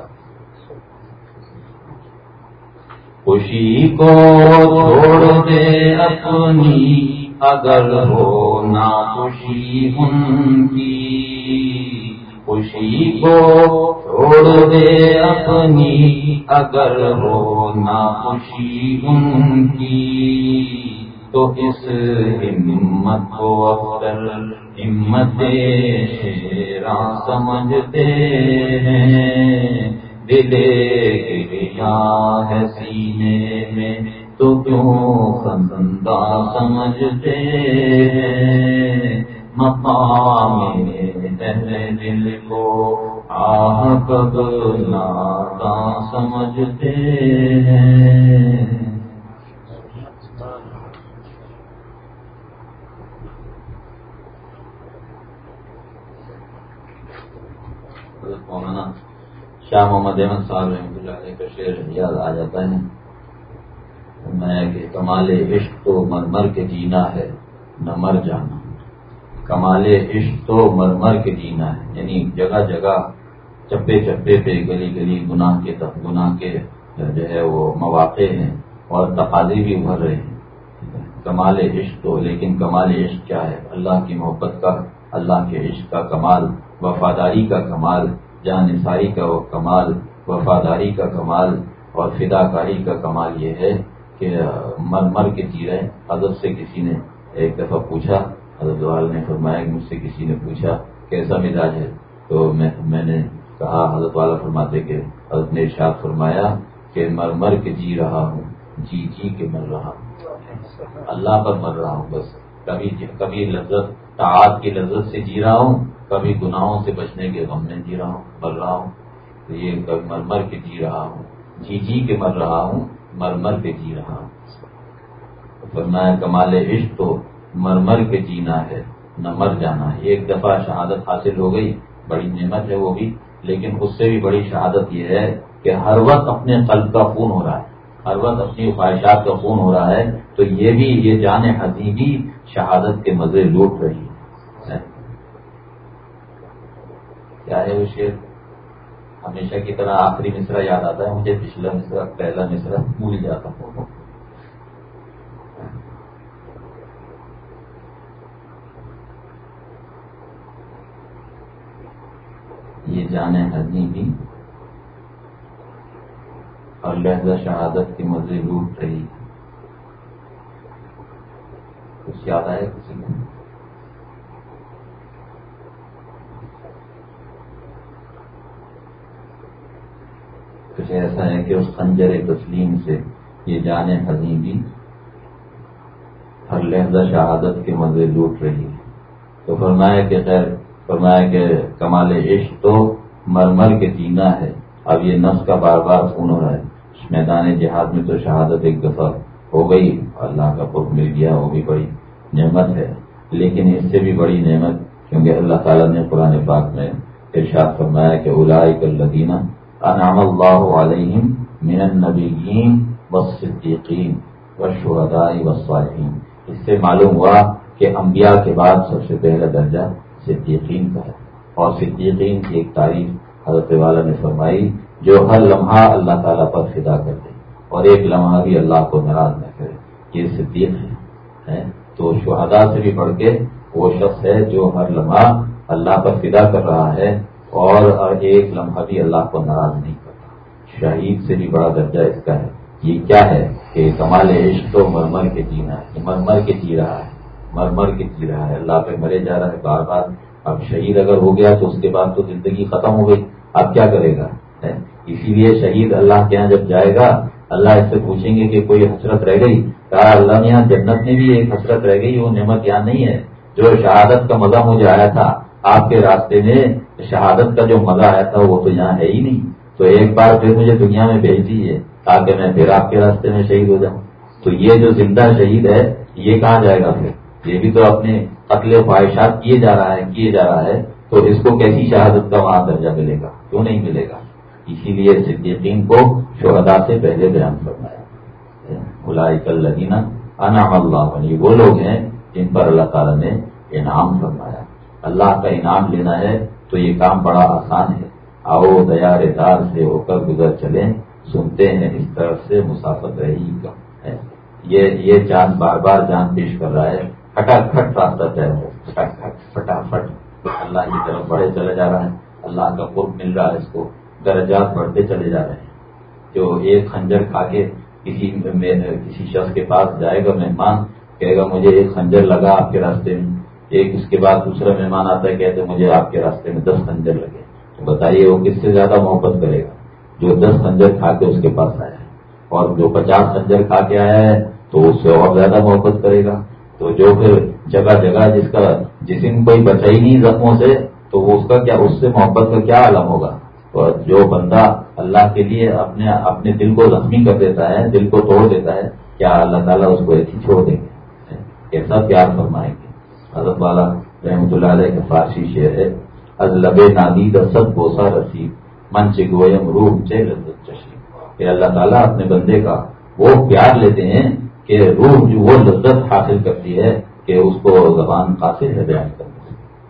خوشی کو چھوڑ دے اپنی اگر ہو نہ خوشی ان کی، خوشی کو چھوڑ دے اپنی۔ اگر ہو نہ خوشی ان کی، تو اس ہمت کو اکثر ہمت شیرا سمجھتے ہیں۔ دلے گریا ہے سینے میں تو کیوں خندہ سمجھتے مقام دل کو آہ کب ناتا سمجھتے مولانا شاہ محمد احمد صاحب رحمۃ اللہ علیہ کا شعر یاد آ جاتا ہے۔ میں کہ کمال عشق تو مر مر کے جینا ہے، نہ مر جانا۔ کمال عشق تو مر مر کے جینا ہے یعنی جگہ جگہ چپے چپے پہ گلی گلی گناہ کے گناہ کے جو ہے وہ مواقع ہیں اور تقاضے بھی ابھر رہے ہیں۔ کمال عشق تو، لیکن کمال عشق کیا ہے؟ اللہ کی محبت کا، اللہ کے عشق کا کمال، وفاداری کا کمال، جان نثاری کا کمال، وفاداری کا کمال اور فدا کاری کا کمال یہ ہے کہ مر مر کے جی رہے حضرت سے کسی نے ایک دفعہ پوچھا، حضرت وال نے فرمایا کہ مجھ سے کسی نے پوچھا کیسا مزاج ہے؟ تو میں میں نے کہا، حضرت والا فرماتے کہ حضرت نے ارشاد فرمایا کہ مر مر کے جی رہا ہوں۔ جی جی کے مر رہا ہوں۔ اللہ پر مر رہا ہوں بس۔ کبھی کبھی لذت تعات کی لذت سے جی رہا ہوں، کبھی گناہوں سے بچنے کے غم میں جی رہا ہوں، مر رہا ہوں۔ تو یہ مر مر کے جی رہا ہوں۔ جی جی کے مر رہا ہوں۔ مر مر کے جی رہا فرمایا، کمال عشق تو مر مر کے جینا ہے، نہ مر جانا ہے۔ ایک دفعہ شہادت حاصل ہو گئی، بڑی نعمت ہے وہ بھی، لیکن اس سے بھی بڑی شہادت یہ ہے کہ ہر وقت اپنے قلب کا خون ہو رہا ہے۔ ہر وقت اپنی خواہشات کا خون ہو رہا ہے، تو یہ بھی، یہ جانے ہنسی بھی شہادت کے مزے لوٹ رہی ہے۔ کیا ہے وہ شیر ہمیشہ کی طرح آخری مصرا یاد آتا ہے، مجھے پچھلا مصرا پہلا مصرا بھول جاتا ہوں۔ یہ جانے ہنسی بھی۔ اور لہذا شہادت کی مزے لوٹ رہی۔ کچھ یاد آئے کسی کو؟ کچھ ایسا ہے کہ اس خنجر تسلیم سے یہ جانے بھی ہر لہذا شہادت کے مزے لوٹ رہی ہے تو فرمایا کہ خیر، فرمایا کہ کمال عشق تو مرمر کے جینا ہے۔ اب یہ نفس کا بار بار خون ہو رہا ہے۔ میدان جہاد میں تو شہادت ایک دفعہ ہو گئی۔ اللہ کا پک مل گیا، وہ بھی بڑی نعمت ہے۔ لیکن اس سے بھی بڑی نعمت، کیونکہ اللہ تعالیٰ نے قرآن پاک میں ارشاد فرمایا کہ الدینہ انعام اللہ علیہم من النبیین والصدیقین والشہداء والصالحین۔ اس سے معلوم ہوا کہ انبیاء کے بعد سب سے پہلا درجہ صدیقین کا ہے۔ اور صدیقین کی ایک تعریف حضرت والا نے فرمائی، جو ہر لمحہ اللہ تعالیٰ پر فدا کر دے اور ایک لمحہ بھی اللہ کو ناراض نہ کرے۔ یہ صدیق ہے تو شہدا سے بھی بڑھ کے وہ شخص ہے جو ہر لمحہ اللہ پر فدا کر رہا ہے۔ اور ایک لمحہ بھی اللہ کو ناراض نہیں کرتا۔ شہید سے بھی بڑا درجہ اس کا ہے۔ یہ کیا ہے کہ کمال عشق تو مرمر کے جینا ہے۔ مرمر کے جی رہا ہے۔ مرمر کے جی رہا ہے۔ اللہ پہ مرے جا رہا ہے بار بار اب شہید اگر ہو گیا تو اس کے بعد تو زندگی ختم ہو گئی۔ اب کیا کرے گا؟ اسی لیے شہید اللہ کے یہاں جب جائے گا، اللہ اس سے پوچھیں گے کہ کوئی حسرت رہ گئی؟ کہا، اللہ یہاں جنت میں بھی ایک حسرت رہ گئی، وہ نعمت یہاں نہیں ہے۔ جو شہادت کا مزہ مجھے آیا تھا، آپ کے راستے میں شہادت کا جو مزہ آیا تھا وہ تو یہاں ہے ہی نہیں۔ تو ایک بار پھر مجھے دنیا میں بھیج دیجیے تاکہ میں پھر آپ کے راستے میں شہید ہو جاؤں۔ تو یہ جو زندہ شہید ہے، یہ کہاں جائے گا پھر؟ یہ بھی تو اپنے قتل خواہشات کیے جا رہا ہے، کیے جا رہا ہے۔ تو اس کو کیسی شہادت کا وہاں درجہ ملے گا؟ کیوں نہیں ملے گا؟ اسی لیے صدیقین کو شہدا سے پہلے بیان فرمایا۔ بلائی کل لگینا انعام اللہ یہ وہ لوگ ہیں جن پر اللہ تعالیٰ نے انعام فرمایا۔ اللہ کا انعام لینا ہے تو یہ کام بڑا آسان ہے۔ آؤ دیار دار سے ہو کر گزر چلیں۔ سنتے ہیں اس طرف سے مسافت رہی کم یہ یہ چاند بار بار جان پیش کر رہا ہے۔ کھٹ راستہ طے ہو۔ فٹافٹ اللہ کی طرف بڑھے چلے جا رہا ہے اللہ کا قرب مل رہا ہے اس کو۔ درجات بڑھتے چلے جا رہے ہیں۔ جو ایک خنجر کھا کے کسی کسی شخص کے پاس جائے گا مہمان، کہے گا مجھے ایک خنجر لگا آپ کے راستے میں۔ ایک اس کے بعد دوسرا مہمان آتا ہے، کہتے مجھے آپ کے راستے میں دس خنجر لگے۔ تو بتائیے وہ کس سے زیادہ محبت کرے گا؟ جو دس خنجر کھا کے اس کے پاس آیا ہے۔ اور جو پچاس خنجر کھا کے آیا ہے، تو اس سے اور زیادہ محبت کرے گا۔ تو جو پھر جگہ جگہ جس کا جسم کوئی بچا ہی نہیں زخموں سے، تو وہ اس کا کیا، اس سے محبت کا کیا عالم ہوگا؟ اور جو بندہ اللہ کے لیے اپنے اپنے دل کو زخمی کر دیتا ہے، دل کو توڑ دیتا ہے، کیا اللہ تعالیٰ اس کو ایسی چھوڑ دیں گے؟ کیسا پیار فرمائیں گے۔ حضرت والا رحمۃ اللہ علیہ کے فارسی شعر ہے، از لب نادید سب بوسا رسید، من چگویم روح، چے لذت چشی کہ اللہ تعالیٰ اپنے بندے کا وہ پیار لیتے ہیں کہ روح جو وہ لذت حاصل کرتی ہے کہ اس کو زبان قاصر ہے بیان کرنے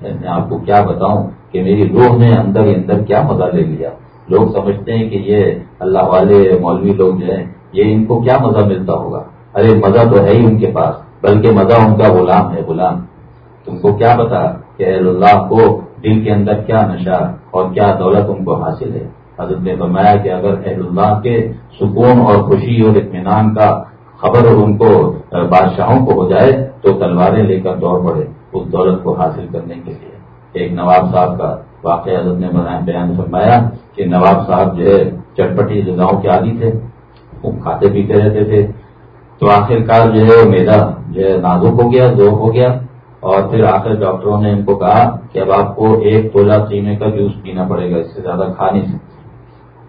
یعنی میں آپ کو کیا بتاؤں کہ میری روح نے اندر ہی اندر کیا مزہ لے لیا۔ لوگ سمجھتے ہیں کہ یہ اللہ والے مولوی لوگ جو ہیں، یہ ان کو کیا مزہ ملتا ہوگا؟ ارے مزہ تو ہے ہی ان کے پاس، بلکہ مزہ ان کا غلام ہے، غلام۔ تم کو کیا پتا کہ اللہ کو دل کے اندر کیا نشہ اور کیا دولت ان کو حاصل ہے؟ حضرت نے فرمایا کہ اگر اہل اللہ کے سکون اور خوشی اور اطمینان کا خبر ان کو، بادشاہوں کو ہو جائے، تو تلواریں لے کر دوڑ پڑے اس دولت کو حاصل کرنے کے لیے۔ ایک نواب صاحب کا واقعہ حضرت نے بیان فرمایا کہ نواب صاحب جو ہے، چٹپٹی غذاؤں کے عادی تھے وہ کھاتے پیتے رہتے تھے۔ تو آخر کار جو ہے میدا جو ہے، نازک ہو گیا، ذوق ہو گیا۔ اور پھر آخر ڈاکٹروں نے ان کو کہا کہ اب آپ کو ایک تولا چینے کا جوس پینا پڑے گا، اس سے زیادہ کھا نہیں سکتے۔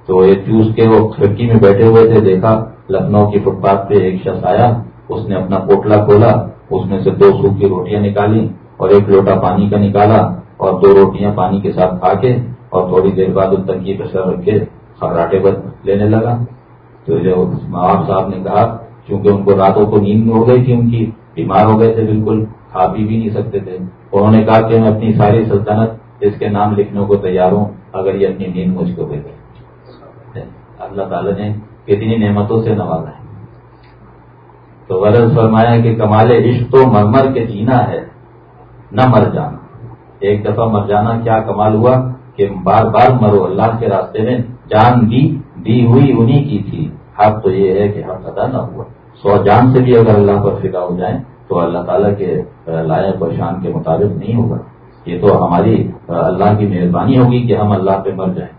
تو ایک جوس کے وہ کھڑکی میں بیٹھے ہوئے تھے، دیکھا لکھنؤ کی فٹ پاتھ پہ ایک شخص آیا۔ اس نے اپنا پوٹلا کھولا، اس میں سے دو سوکھی روٹیاں نکالی اور ایک لوٹا پانی کا نکالا اور دو روٹیاں پانی کے ساتھ کھا کے اور تھوڑی دیر بعد اس تنگی پر سر رکھ کے خراٹے بد لینے لگا۔ تو جو باپ صاحب نے کہا کیونکہ ان کو راتوں کو نیند ہو گئی تھی، ان کی بیمار ہو گئے تھے بالکل کھا پی بھی نہیں سکتے تھے۔ انہوں نے کہا کہ میں اپنی ساری سلطنت اس کے نام لکھنے کو تیار ہوں، اگر یہ اپنی نیند مجھ کو دے دے۔ اللہ تعالیٰ نے کتنی نعمتوں سے نوازا ہے۔ تو غرض فرمایا کہ کمال عشق تو مرمر کے جینا ہے، نہ مر جانا۔ ایک دفعہ مر جانا کیا کمال ہوا کہ بار بار مرو اللہ کے راستے میں، جان دی دی ہوئی انہی کی تھی۔ حق تو یہ ہے کہ حق ادا نہ ہوا۔ سو جان سے بھی اگر اللہ پر فدا ہو جائیں تو اللہ تعالیٰ کے لائق و شان کے مطابق نہیں ہوگا۔ یہ تو ہماری اللہ کی مہربانی ہوگی کہ ہم اللہ پہ مر جائیں۔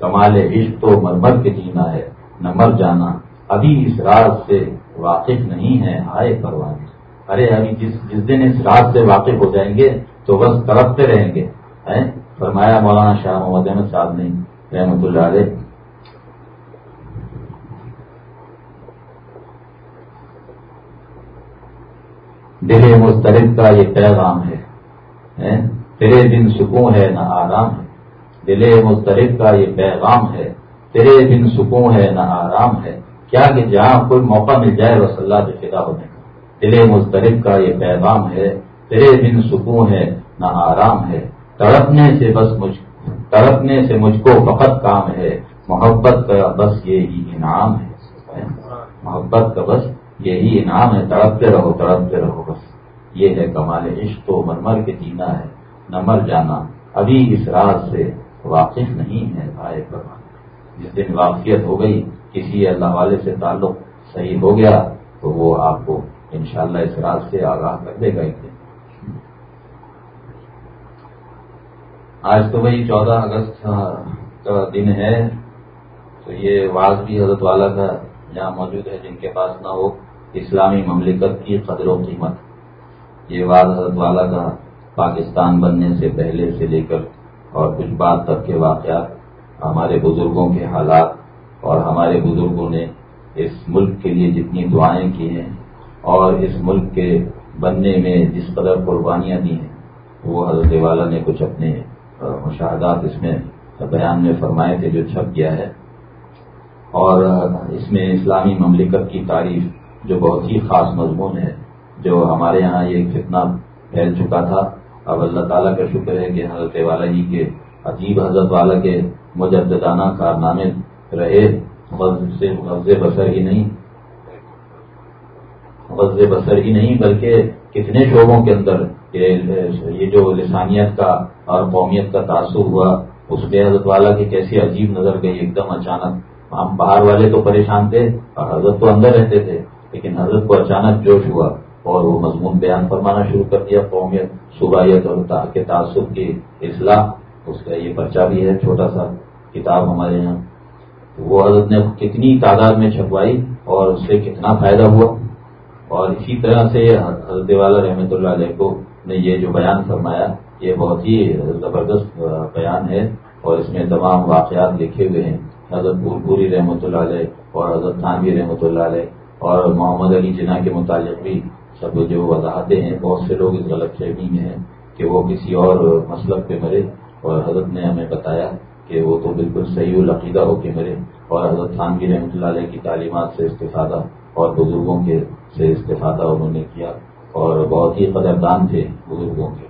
کمال عشق تو مرمر کے جینا ہے، نہ مر جانا۔ ابھی اس راز سے واقف نہیں ہے آئے پروانی ارے ابھی جس جس دن اس راز سے واقف ہو جائیں گے تو بس تڑپتے رہیں گے۔ فرمایا مولانا شاہ محمد احمد صاحب نے رحمت اللہ علیہ دل مسترد کا یہ پیغام ہے۔ تیرے دن سکون ہے، نہ آرام ہے۔ دل مسترد کا یہ پیغام ہے۔ تیرے دن سکون ہے، نہ آرام ہے۔ کیا کہ جہاں کوئی موقع مل جائے بس اللہ کے فدا ہونے کا۔ دل مسترد کا یہ پیغام ہے۔ تیرے دن سکون ہے، نہ آرام ہے۔ تڑپنے سے بس مجھ، تڑپنے سے مجھ کو فقط کام ہے۔ محبت کا بس یہی انعام ہے۔ محبت کا بس یہی انعام ہے، تڑپتے رہو تڑپتے رہو، بس۔ یہ ہے کمال عشق و مرمر کے جینا ہے، نہ مر جانا۔ ابھی اس راز سے واقف نہیں ہے آئے پروان جس دن واقفیت ہو گئی، کسی اللہ والے سے تعلق صحیح ہو گیا، تو وہ آپ کو انشاءاللہ اس راز سے آگاہ کر دے گا ایک دن۔ آج تو وہی چودہ اگست کا دن ہے، تو یہ واز بھی حضرت والا کا جہاں موجود ہے، جن کے پاس نہ ہو۔ اسلامی مملکت کی قدر و قیمت یہ واز حضرت والا کا پاکستان بننے سے پہلے سے لے کر اور کچھ بات تک کے واقعات ہمارے بزرگوں کے حالات اور ہمارے بزرگوں نے اس ملک کے لیے جتنی دعائیں کی ہیں اور اس ملک کے بننے میں جس قدر قربانیاں دی ہیں، وہ حضرت والا نے کچھ اپنے مشاہدات اس میں بیان میں فرمائے تھے جو چھپ گیا ہے۔ اور اس میں اسلامی مملکت کی تعریف جو بہت ہی خاص مضمون ہے، جو ہمارے یہاں یہ فتنہ پھیل چکا تھا۔ اب اللہ تعالیٰ کا شکر ہے کہ حضرت والا جی کے عجیب حضرت والا کے مجددانہ کارنامے رہے۔ سے غز بسر ہی نہیں۔ غز بسر ہی نہیں، بلکہ کتنے شعبوں کے اندر یہ جو لسانیت کا اور قومیت کا تاثر ہوا، اس میں حضرت والا کی کیسی عجیب نظر گئی، ایک دم اچانک۔ ہم باہر والے تو پریشان تھے اور حضرت تو اندر رہتے تھے۔ لیکن حضرت کو اچانک جوش ہوا اور وہ مضمون بیان فرمانا شروع کر دیا قومیت، صوبائیت اور کے تعصب کی اصلاح۔ اس کا یہ پرچہ بھی ہے، چھوٹا سا کتاب ہمارے یہاں۔ وہ حضرت نے کتنی تعداد میں چھپوائی اور اس سے کتنا فائدہ ہوا۔ اور اسی طرح سے حضرت والا رحمۃ اللہ علیہ کو نے یہ جو بیان فرمایا، یہ بہت ہی زبردست بیان ہے اور اس میں تمام واقعات لکھے ہوئے ہیں۔ حضرت پور پوری رحمۃ اللہ علیہ اور حضرت خانوی رحمۃ اللہ علیہ۔ اور محمد علی جناح کے متعلق بھی سب جو وضاحتیں ہیں، بہت سے لوگ اس غلط فہمی میں ہیں کہ وہ کسی اور مسلک پہ مرے اور حضرت نے ہمیں بتایا کہ وہ تو بالکل صحیح العقیدہ ہو کے مرے اور حضرت خان کی رحمۃ اللہ علیہ کی تعلیمات سے استفادہ اور بزرگوں کے سے استفادہ انہوں نے کیا اور بہت ہی قدردان تھے بزرگوں کے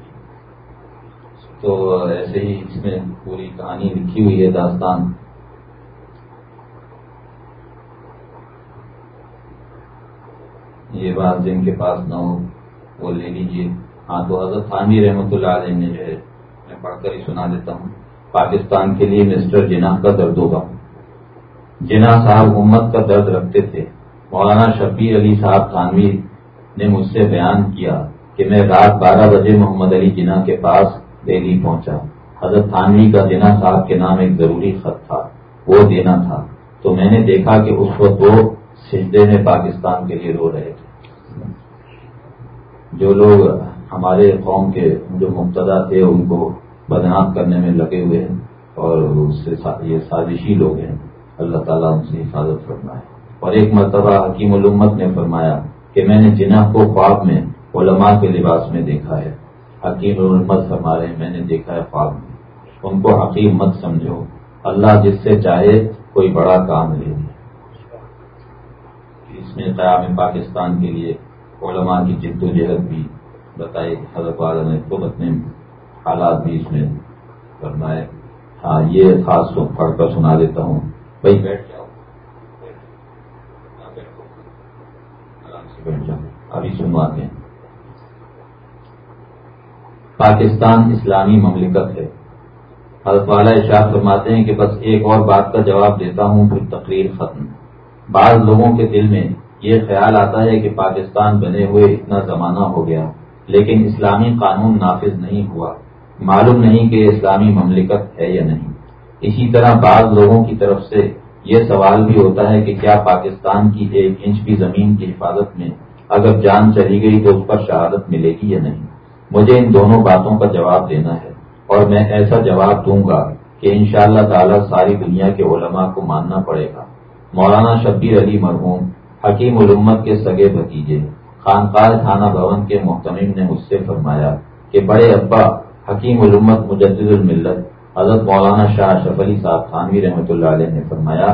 تو ایسے ہی اس میں پوری کہانی لکھی ہوئی ہے داستان۔ یہ بات جن کے پاس نہ ہو، وہ لے لیجیے ہاں تو حضرت خانوی رحمۃ اللہ علیہ نے جو ہے، میں پڑھ کر ہی سنا دیتا ہوں۔ پاکستان کے لیے مسٹر جناح کا درد ہوگا۔ جناح صاحب امت کا درد رکھتے تھے۔ مولانا شبیر علی صاحب خانوی نے مجھ سے بیان کیا کہ میں رات بارہ بجے محمد علی جناح کے پاس دہلی پہنچا۔ حضرت خانوی کا جناح صاحب کے نام ایک ضروری خط تھا۔ وہ دینا تھا۔ تو میں نے دیکھا کہ اس وقت وہ سجدے میں پاکستان کے لیے رو رہے تھے۔ جو لوگ ہمارے قوم کے جو مبتدا تھے، ان کو بدنام کرنے میں لگے ہوئے ہیں اور اس سے یہ سازشی لوگ ہیں۔ اللہ تعالیٰ ان سے حفاظت فرمائے۔ اور ایک مرتبہ حکیم الامت نے فرمایا کہ میں نے جناح کو خواب میں، علماء کے لباس میں دیکھا ہے۔ حکیم الامت ہمارے میں نے دیکھا ہے خواب میں۔ ان کو حکیم مت سمجھو۔ اللہ جس سے چاہے کوئی بڑا کام لے لے۔ اس میں قیام پاکستان کے لیے علماء کی جد و جہد بھی بتائی حضرت والا نے خود اپنے حالات بھی اس میں فرمائے۔ ہاں یہ خاص پڑھ کر سنا دیتا ہوں۔ بھائی، بیٹھ جاؤ۔ بیٹھ جاؤ۔ ابھی سنواتے ہیں۔ پاکستان اسلامی مملکت ہے۔ حضرت والا اشار فرماتے ہیں کہ بس ایک اور بات کا جواب دیتا ہوں، پھر تقریر ختم۔ بعض لوگوں کے دل میں یہ خیال آتا ہے کہ پاکستان بنے ہوئے اتنا زمانہ ہو گیا، لیکن اسلامی قانون نافذ نہیں ہوا۔ معلوم نہیں کہ اسلامی مملکت ہے یا نہیں۔ اسی طرح بعض لوگوں کی طرف سے یہ سوال بھی ہوتا ہے کہ کیا پاکستان کی ایک انچ بھی زمین کی حفاظت میں اگر جان چلی گئی تو اس پر شہادت ملے گی یا نہیں؟ مجھے ان دونوں باتوں کا جواب دینا ہے، اور میں ایسا جواب دوں گا کہ انشاءاللہ تعالی اللہ ساری دنیا کے علماء کو ماننا پڑے گا۔ مولانا شبیر علی مرحوم حکیم علومت کے سگے بھتیجے، خانقاہ تھانہ بھون کے محتمم نے مجھ سے فرمایا کہ بڑے ابا حکیم علومت مجدد الملت حضرت مولانا شاہ اشرف علی صاحب خانوی رحمۃ اللہ علیہ نے فرمایا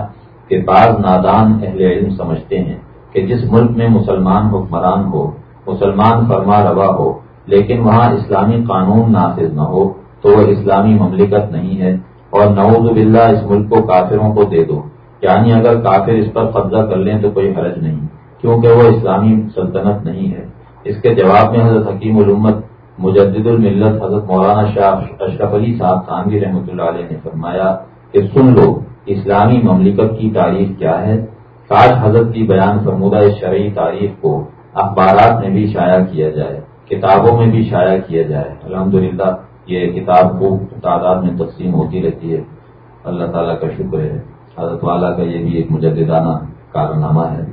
کہ بعض نادان اہل علم سمجھتے ہیں کہ جس ملک میں مسلمان حکمران ہو، مسلمان فرما روا ہو، لیکن وہاں اسلامی قانون نافذ نہ ہو، تو وہ اسلامی مملکت نہیں ہے اور نعوذ باللہ اس ملک کو کافروں کو دے دو۔ یعنی اگر کافر اس پر قبضہ کر لیں تو کوئی حرج نہیں، کیونکہ وہ اسلامی سلطنت نہیں ہے۔ اس کے جواب میں حضرت حکیم الامت مجدد الملت حضرت مولانا شاہ اشرف علی صاحب خانوی رحمۃ اللہ علیہ نے فرمایا کہ سن لو اسلامی مملکت کی تاریخ کیا ہے۔ کاش حضرت کی بیان فرمودہ شرعی تاریخ کو اخبارات میں بھی شائع کیا جائے، کتابوں میں بھی شائع کیا جائے۔ الحمدللہ، یہ کتاب کو تعداد میں تقسیم ہوتی رہتی ہے۔ اللہ تعالیٰ کا شکر ہے۔ حضرت والا کا یہ بھی ایک مجددانہ کارنامہ ہے۔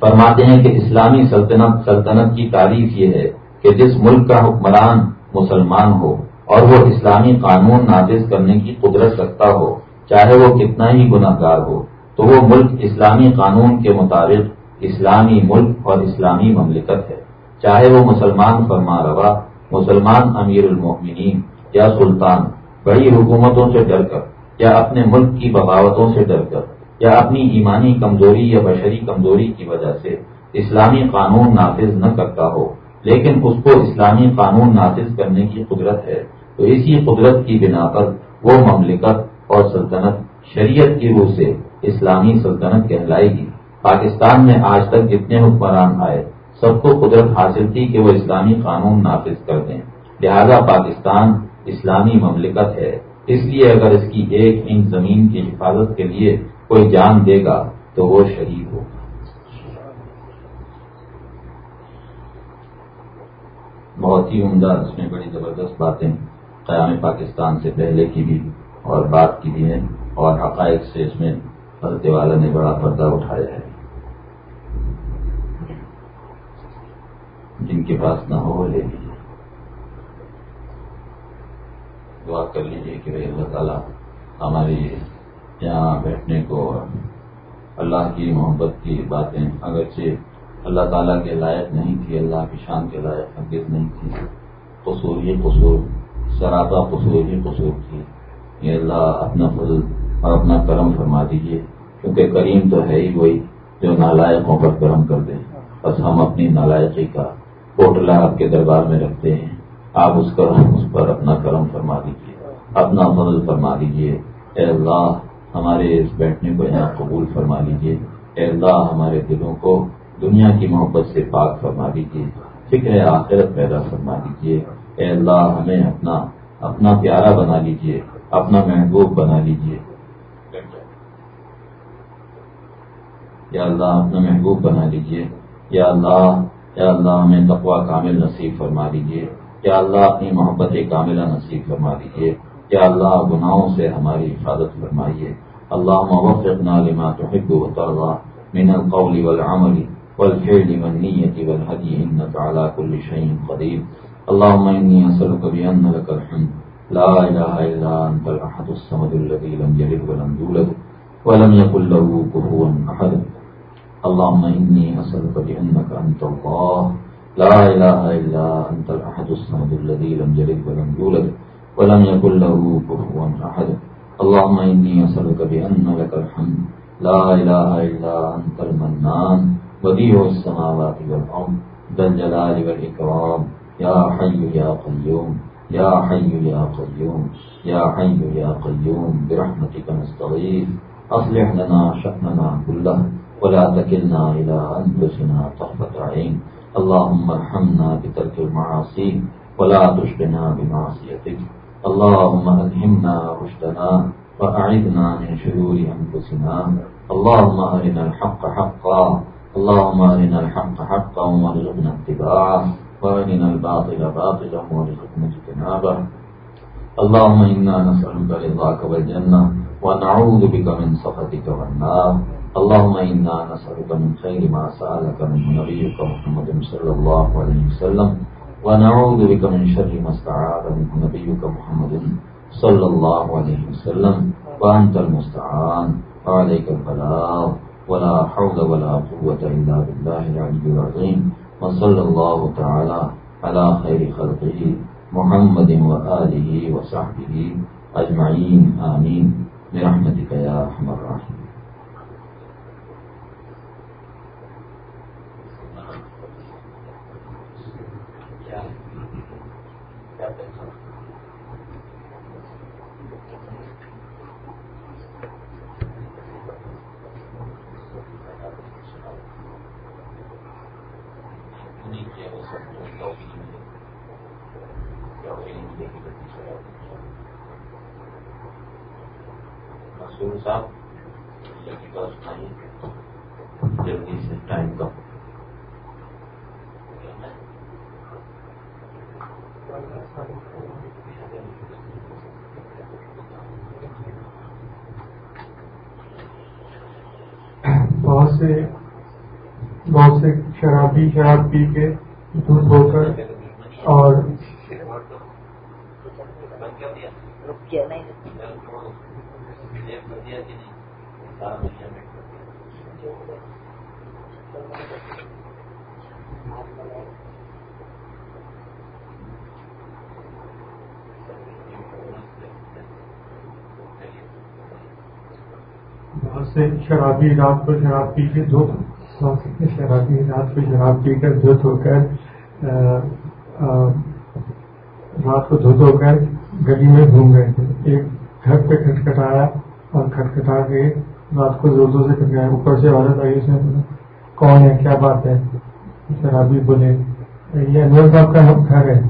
فرماتے ہیں کہ اسلامی سلطنت سلطنت کی تعریف یہ ہے کہ جس ملک کا حکمران مسلمان ہو اور وہ اسلامی قانون نافذ کرنے کی قدرت رکھتا ہو، چاہے وہ کتنا ہی گناہ گار ہو، تو وہ ملک اسلامی قانون کے مطابق اسلامی ملک اور اسلامی مملکت ہے۔ چاہے وہ مسلمان فرما روا، مسلمان امیر المؤمنین یا سلطان، بڑی حکومتوں سے ڈر کر۔ یا اپنے ملک کی بغاوتوں سے ڈر کر، یا اپنی ایمانی کمزوری یا بشری کمزوری کی وجہ سے اسلامی قانون نافذ نہ کرتا ہو، لیکن اس کو اسلامی قانون نافذ کرنے کی قدرت ہے، تو اسی قدرت کی بنا پر وہ مملکت اور سلطنت شریعت کی روح سے اسلامی سلطنت کہلائے گی۔ پاکستان میں آج تک جتنے حکمران آئے، سب کو قدرت حاصل تھی کہ وہ اسلامی قانون نافذ کر دیں۔ لہذا پاکستان اسلامی مملکت ہے۔ اس لیے اگر اس کی ایک انچ زمین کی حفاظت کے لیے کوئی جان دے گا، تو وہ شہید ہو بہت ہی عمدہ اس میں بڑی زبردست باتیں قیام پاکستان سے پہلے کی بھی اور بات کی بھی ہیں اور حقائق سے اس میں حضرت والا نے بڑا پردہ اٹھایا ہے۔ جن کے پاس نہ ہو لے لیجیے دعا کر لیجیے کہ بھائی اللہ تعالیٰ ہماری یہاں بیٹھنے کو اللہ کی محبت کی باتیں، اگرچہ اللہ تعالیٰ کے لائق نہیں تھی، اللہ کی شان کے لائق حقیق نہیں تھی، قصور ہی قصور سراپا قصور ہی قصور تھی۔ یہ اللہ، اپنا فضل اور اپنا کرم فرما دیجیے کیونکہ کریم تو ہے ہی وہی جو نالائقوں پر کرم کر دے بس ہم اپنی نالائقی کا کوٹلا آپ کے دربار میں رکھتے ہیں۔ آپ اس کا اس پر اپنا کرم فرما دیجیے اپنا فضل فرما دیجیے اے اللہ، ہمارے اس بیٹھنے کو یہاں قبول فرما لیجیے اے اللہ، ہمارے دلوں کو دنیا کی محبت سے پاک فرما دیجیے فکر آخرت پیدا فرما دیجیے اے اللہ، ہمیں اپنا اپنا پیارا بنا لیجیے اپنا محبوب بنا لیجیے یا اللہ، اپنا محبوب بنا لیجیے یا اللہ یا اللہ، ہمیں تقوا کامل نصیب فرما دیجیے یا اللہ اپنی محبت کاملہ نصیب فرما دیجیے یا اللہ گناہوں سے ہماری حفاظت فرمائیے۔ اللہ وفقنا لما تحب و وترضى من القول والعمل والفعل والنية والهدي إنك على كل شيء قدير اللهم إني أسألك بأن لك الحمد۔ لا إله إلا أنت الأحد الصمد الذي لم يلد ولم يولد ولم يكن له كفوا أحد اللهم إني أسألك بأنك أنت الله لا إله إلا أنت الصمد الذي لم يلد ولم يولد ولم يكن له كفوا أحد. اللهم إني أسألك بأن لك الحمد. لا إله إلا أنت المنان. بديع السماوات والأرض. ذا الجلال والإكرام. يا حي يا قيوم. يا حي يا قيوم. يا حي يا قيوم. برحمتك نستغيث. أصلح لنا شأننا كله. ولا تكلنا إلى أنفسنا طرفة عين. اللهم ارحمنا بترك المعاصي ولا تشبنا بمعصيتك. اللهم ألهمنا رشدنا وأعذنا من شرور أنفسنا. اللهم أرنا الحق حقا. اللهم أرنا الحق حقا وارزقنا اتباعه. وأرنا الباطل باطلا وارزقنا اجتنابه. اللهم إنا نسألك رضاك والجنة ونعوذ بك من سخطك والنار. اللهم إنا نسألك من خير ما سألك من نبيك محمد صلى الله عليه وسلم، ونعوذ بك من شر ما استعاذ منه، نبيك محمد صلى الله عليه وسلم، وأنت المستعان وعليك البلاغ، ولا حول ولا قوة إلا بالله العلي العظيم، وصلى الله تعالى على خير خلقه محمد وآله وصحبه أجمعين، آمين، برحمتك يا أرحم الراحمين صاحب جلدی سے ٹائم کا بہت سے بہت سے شرابی شراب پی کے دودھ ہو کر اور بہت سے شرابی رات کو شراب پی کے دھو شرابی رات کو شراب پی کر دھو دھو کر رات کو دھو دھو کر گلی میں گھوم گئے تھے۔ ایک گھر پہ کھٹکھٹایا اور کھٹکھٹا کے رات کو زور زور سے کھٹکایا اوپر سے عورت آئی، اس نے کون ہے؟ کیا بات ہے؟ شرابی بولے، یہ انور صاحب کا گھر ہے۔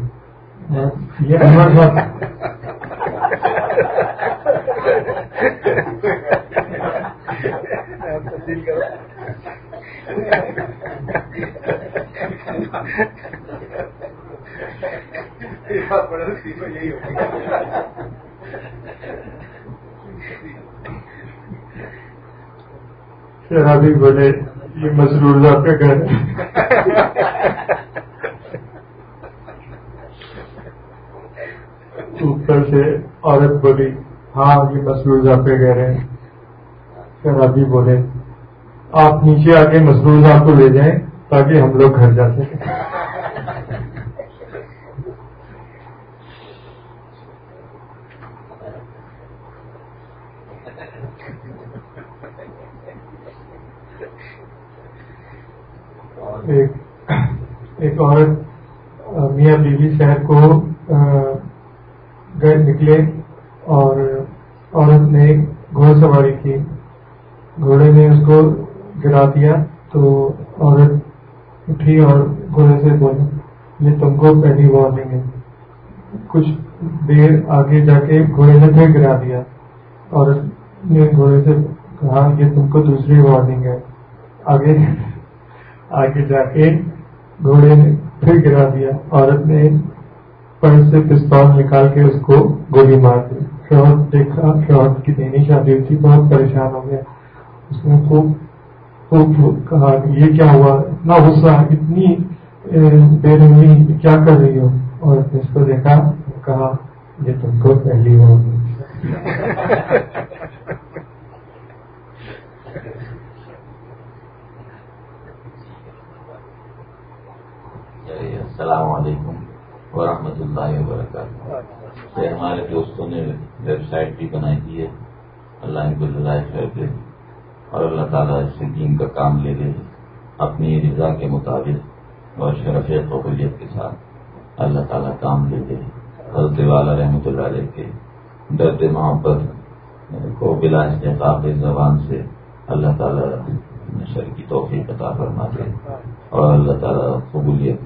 یہ انور صاحب شرابی بولے یہ مسرور صاحب کا گھر اوپر سے عورت بولی ہاں یہ مسرور صاحب کے گھر شرابی بولے آپ نیچے آ کے مسرور صاحب کو لے جائیں تاکہ ہم لوگ گھر جا سکیں۔ ایک عورت میاں بیوی شہر کو گھر نکلے اور عورت نے گھوڑ سواری کی۔ گھوڑے نے اس کو گرا دیا تو عورت اٹھی اور گھوڑے سے بولی، یہ تم کو پہلی وارننگ ہے۔ کچھ دیر آگے جا کے گھوڑے نے پھر گرا دیا۔ عورت نے گھوڑے سے کہا، یہ تم کو دوسری وارننگ ہے۔ آگے آگے جا کے گھوڑے نے پھر گرا دیا۔ عورت نے پرس سے پستول نکال کے اس کو گولی مار دی۔ شوہر دیکھا شوہر کی دینی شادی ہوئی تھی، بہت پریشان ہو گیا۔ اس نے خوب خوب کہا یہ کیا ہوا؟ اتنا غصہ اتنی بے رنگی کیا کر رہی ہو؟ اور اس کو دیکھا، کہا، یہ تم کو پہلی ہوگی جی، السلام علیکم ورحمۃ اللہ وبرکاتہ۔ ہمارے دوستوں نے ویب سائٹ بھی بنائی دی ہے، اللہ پہ اور اللہ تعالیٰ اس سے دین کا کام لے لے، اپنی رضا کے مطابق اور شرف قبولیت کے ساتھ اللہ تعالیٰ کام لے لے۔ حضرت والا رحمۃ اللہ علیہ کے درد محبت کو بلا استحقاق زبان سے اللہ تعالیٰ نشر کی توفیق عطا فرما دے اور اللہ تعالیٰ قبولیت،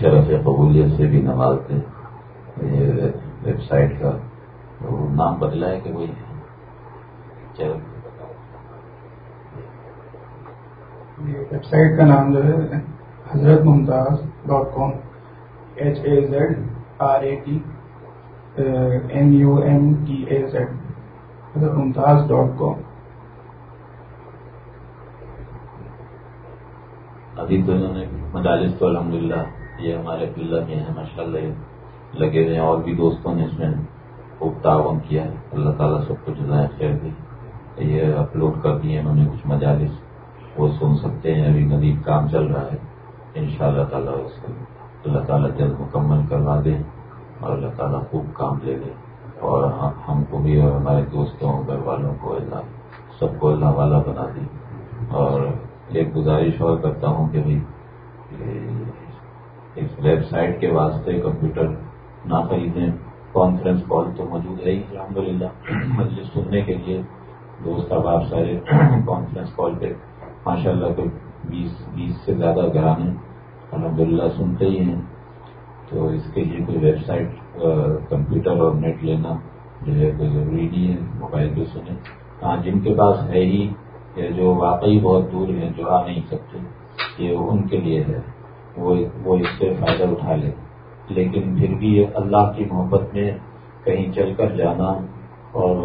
شرف قبولیت سے بھی نواز دے ویب سائٹ کا نام بدلا ہے کہ وہی چلو۔ ویب سائٹ کا نام جو ہے حضرت Mumtaz dot com, H A Z R A T M U M T A Z, حضرت ممتاز ڈاٹ کام۔ ابھی تو انہوں نے مدالس تو الحمد للہ یہ ہمارے پلہ میں ہیں ماشاء اللہ لگے ہوئے ہیں، اور بھی دوستوں نے اس میں خوب تعاون کیا ہے۔ اللہ تعالیٰ سب کچھ خیر دی یہ اپلوڈ کر دیے انہوں نے کچھ مجالس۔ وہ سن سکتے ہیں، ابھی مزید کام چل رہا ہے۔ ان شاء اللہ تعالیٰ اس کو اللہ تعالیٰ جلد مکمل کروا دے اور اللہ تعالیٰ خوب کام لے لے۔ اور ہم کو بھی اور ہمارے دوستوں، گھر والوں کو اللہ سب کو اللہ والا بنا دے۔ اور ایک گزارش اور کرتا ہوں کہ بھائی، اس ویب سائٹ کے واسطے کمپیوٹر نہ خریدیں۔ کانفرنس کال تو موجود ہے ہی الحمد للہ مجلس سننے کے لیے دوست اب آپ سارے کانفرنس کال پہ ماشاء اللہ کوئی بیس بیس سے زیادہ گھرانے الحمد للہ سنتے ہی ہیں۔ تو اس کے لیے کوئی ویب سائٹ کمپیوٹر اور نیٹ لینا جو ہے کوئی ضروری نہیں ہے، موبائل پہ سنیں۔ ہاں جن کے پاس ہے ہی جو واقعی بہت دور ہیں، جو آ نہیں سکتے، یہ ان کے لیے ہے۔ وہ اس سے فائدہ اٹھا لے لیکن پھر بھی اللہ کی محبت میں کہیں چل کر جانا اور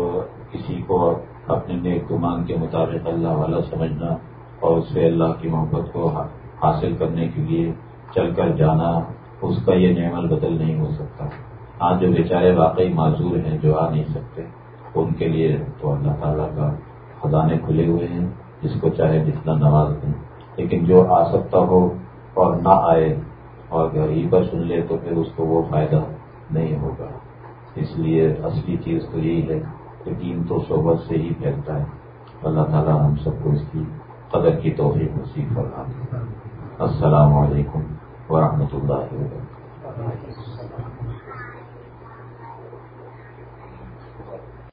کسی کو اپنے نیک گمان کے مطابق اللہ والا سمجھنا اور اس سے اللہ کی محبت کو حاصل کرنے کے لیے چل کر جانا، اس کا یہ نعمل بدل نہیں ہو سکتا۔ آج جو بیچارے واقعی معذور ہیں، جو آ نہیں سکتے، ان کے لیے تو اللہ تعالیٰ کا خزانے کھلے ہوئے ہیں، جس کو چاہے جتنا نواز دیں۔ لیکن جو آ سکتا ہو اور نہ آئے اور گھر ہی پر سن لے، تو پھر اس کو وہ فائدہ نہیں ہوگا۔ اس لیے اصلی چیز تو یہی ہے کہ دین تو صحبت سے ہی پھیلتا ہے۔ اللہ تعالیٰ ہم سب کو اس کی قدر کی توفیق نصیب فرما السلام علیکم ورحمۃ اللہ وبرکاتہ۔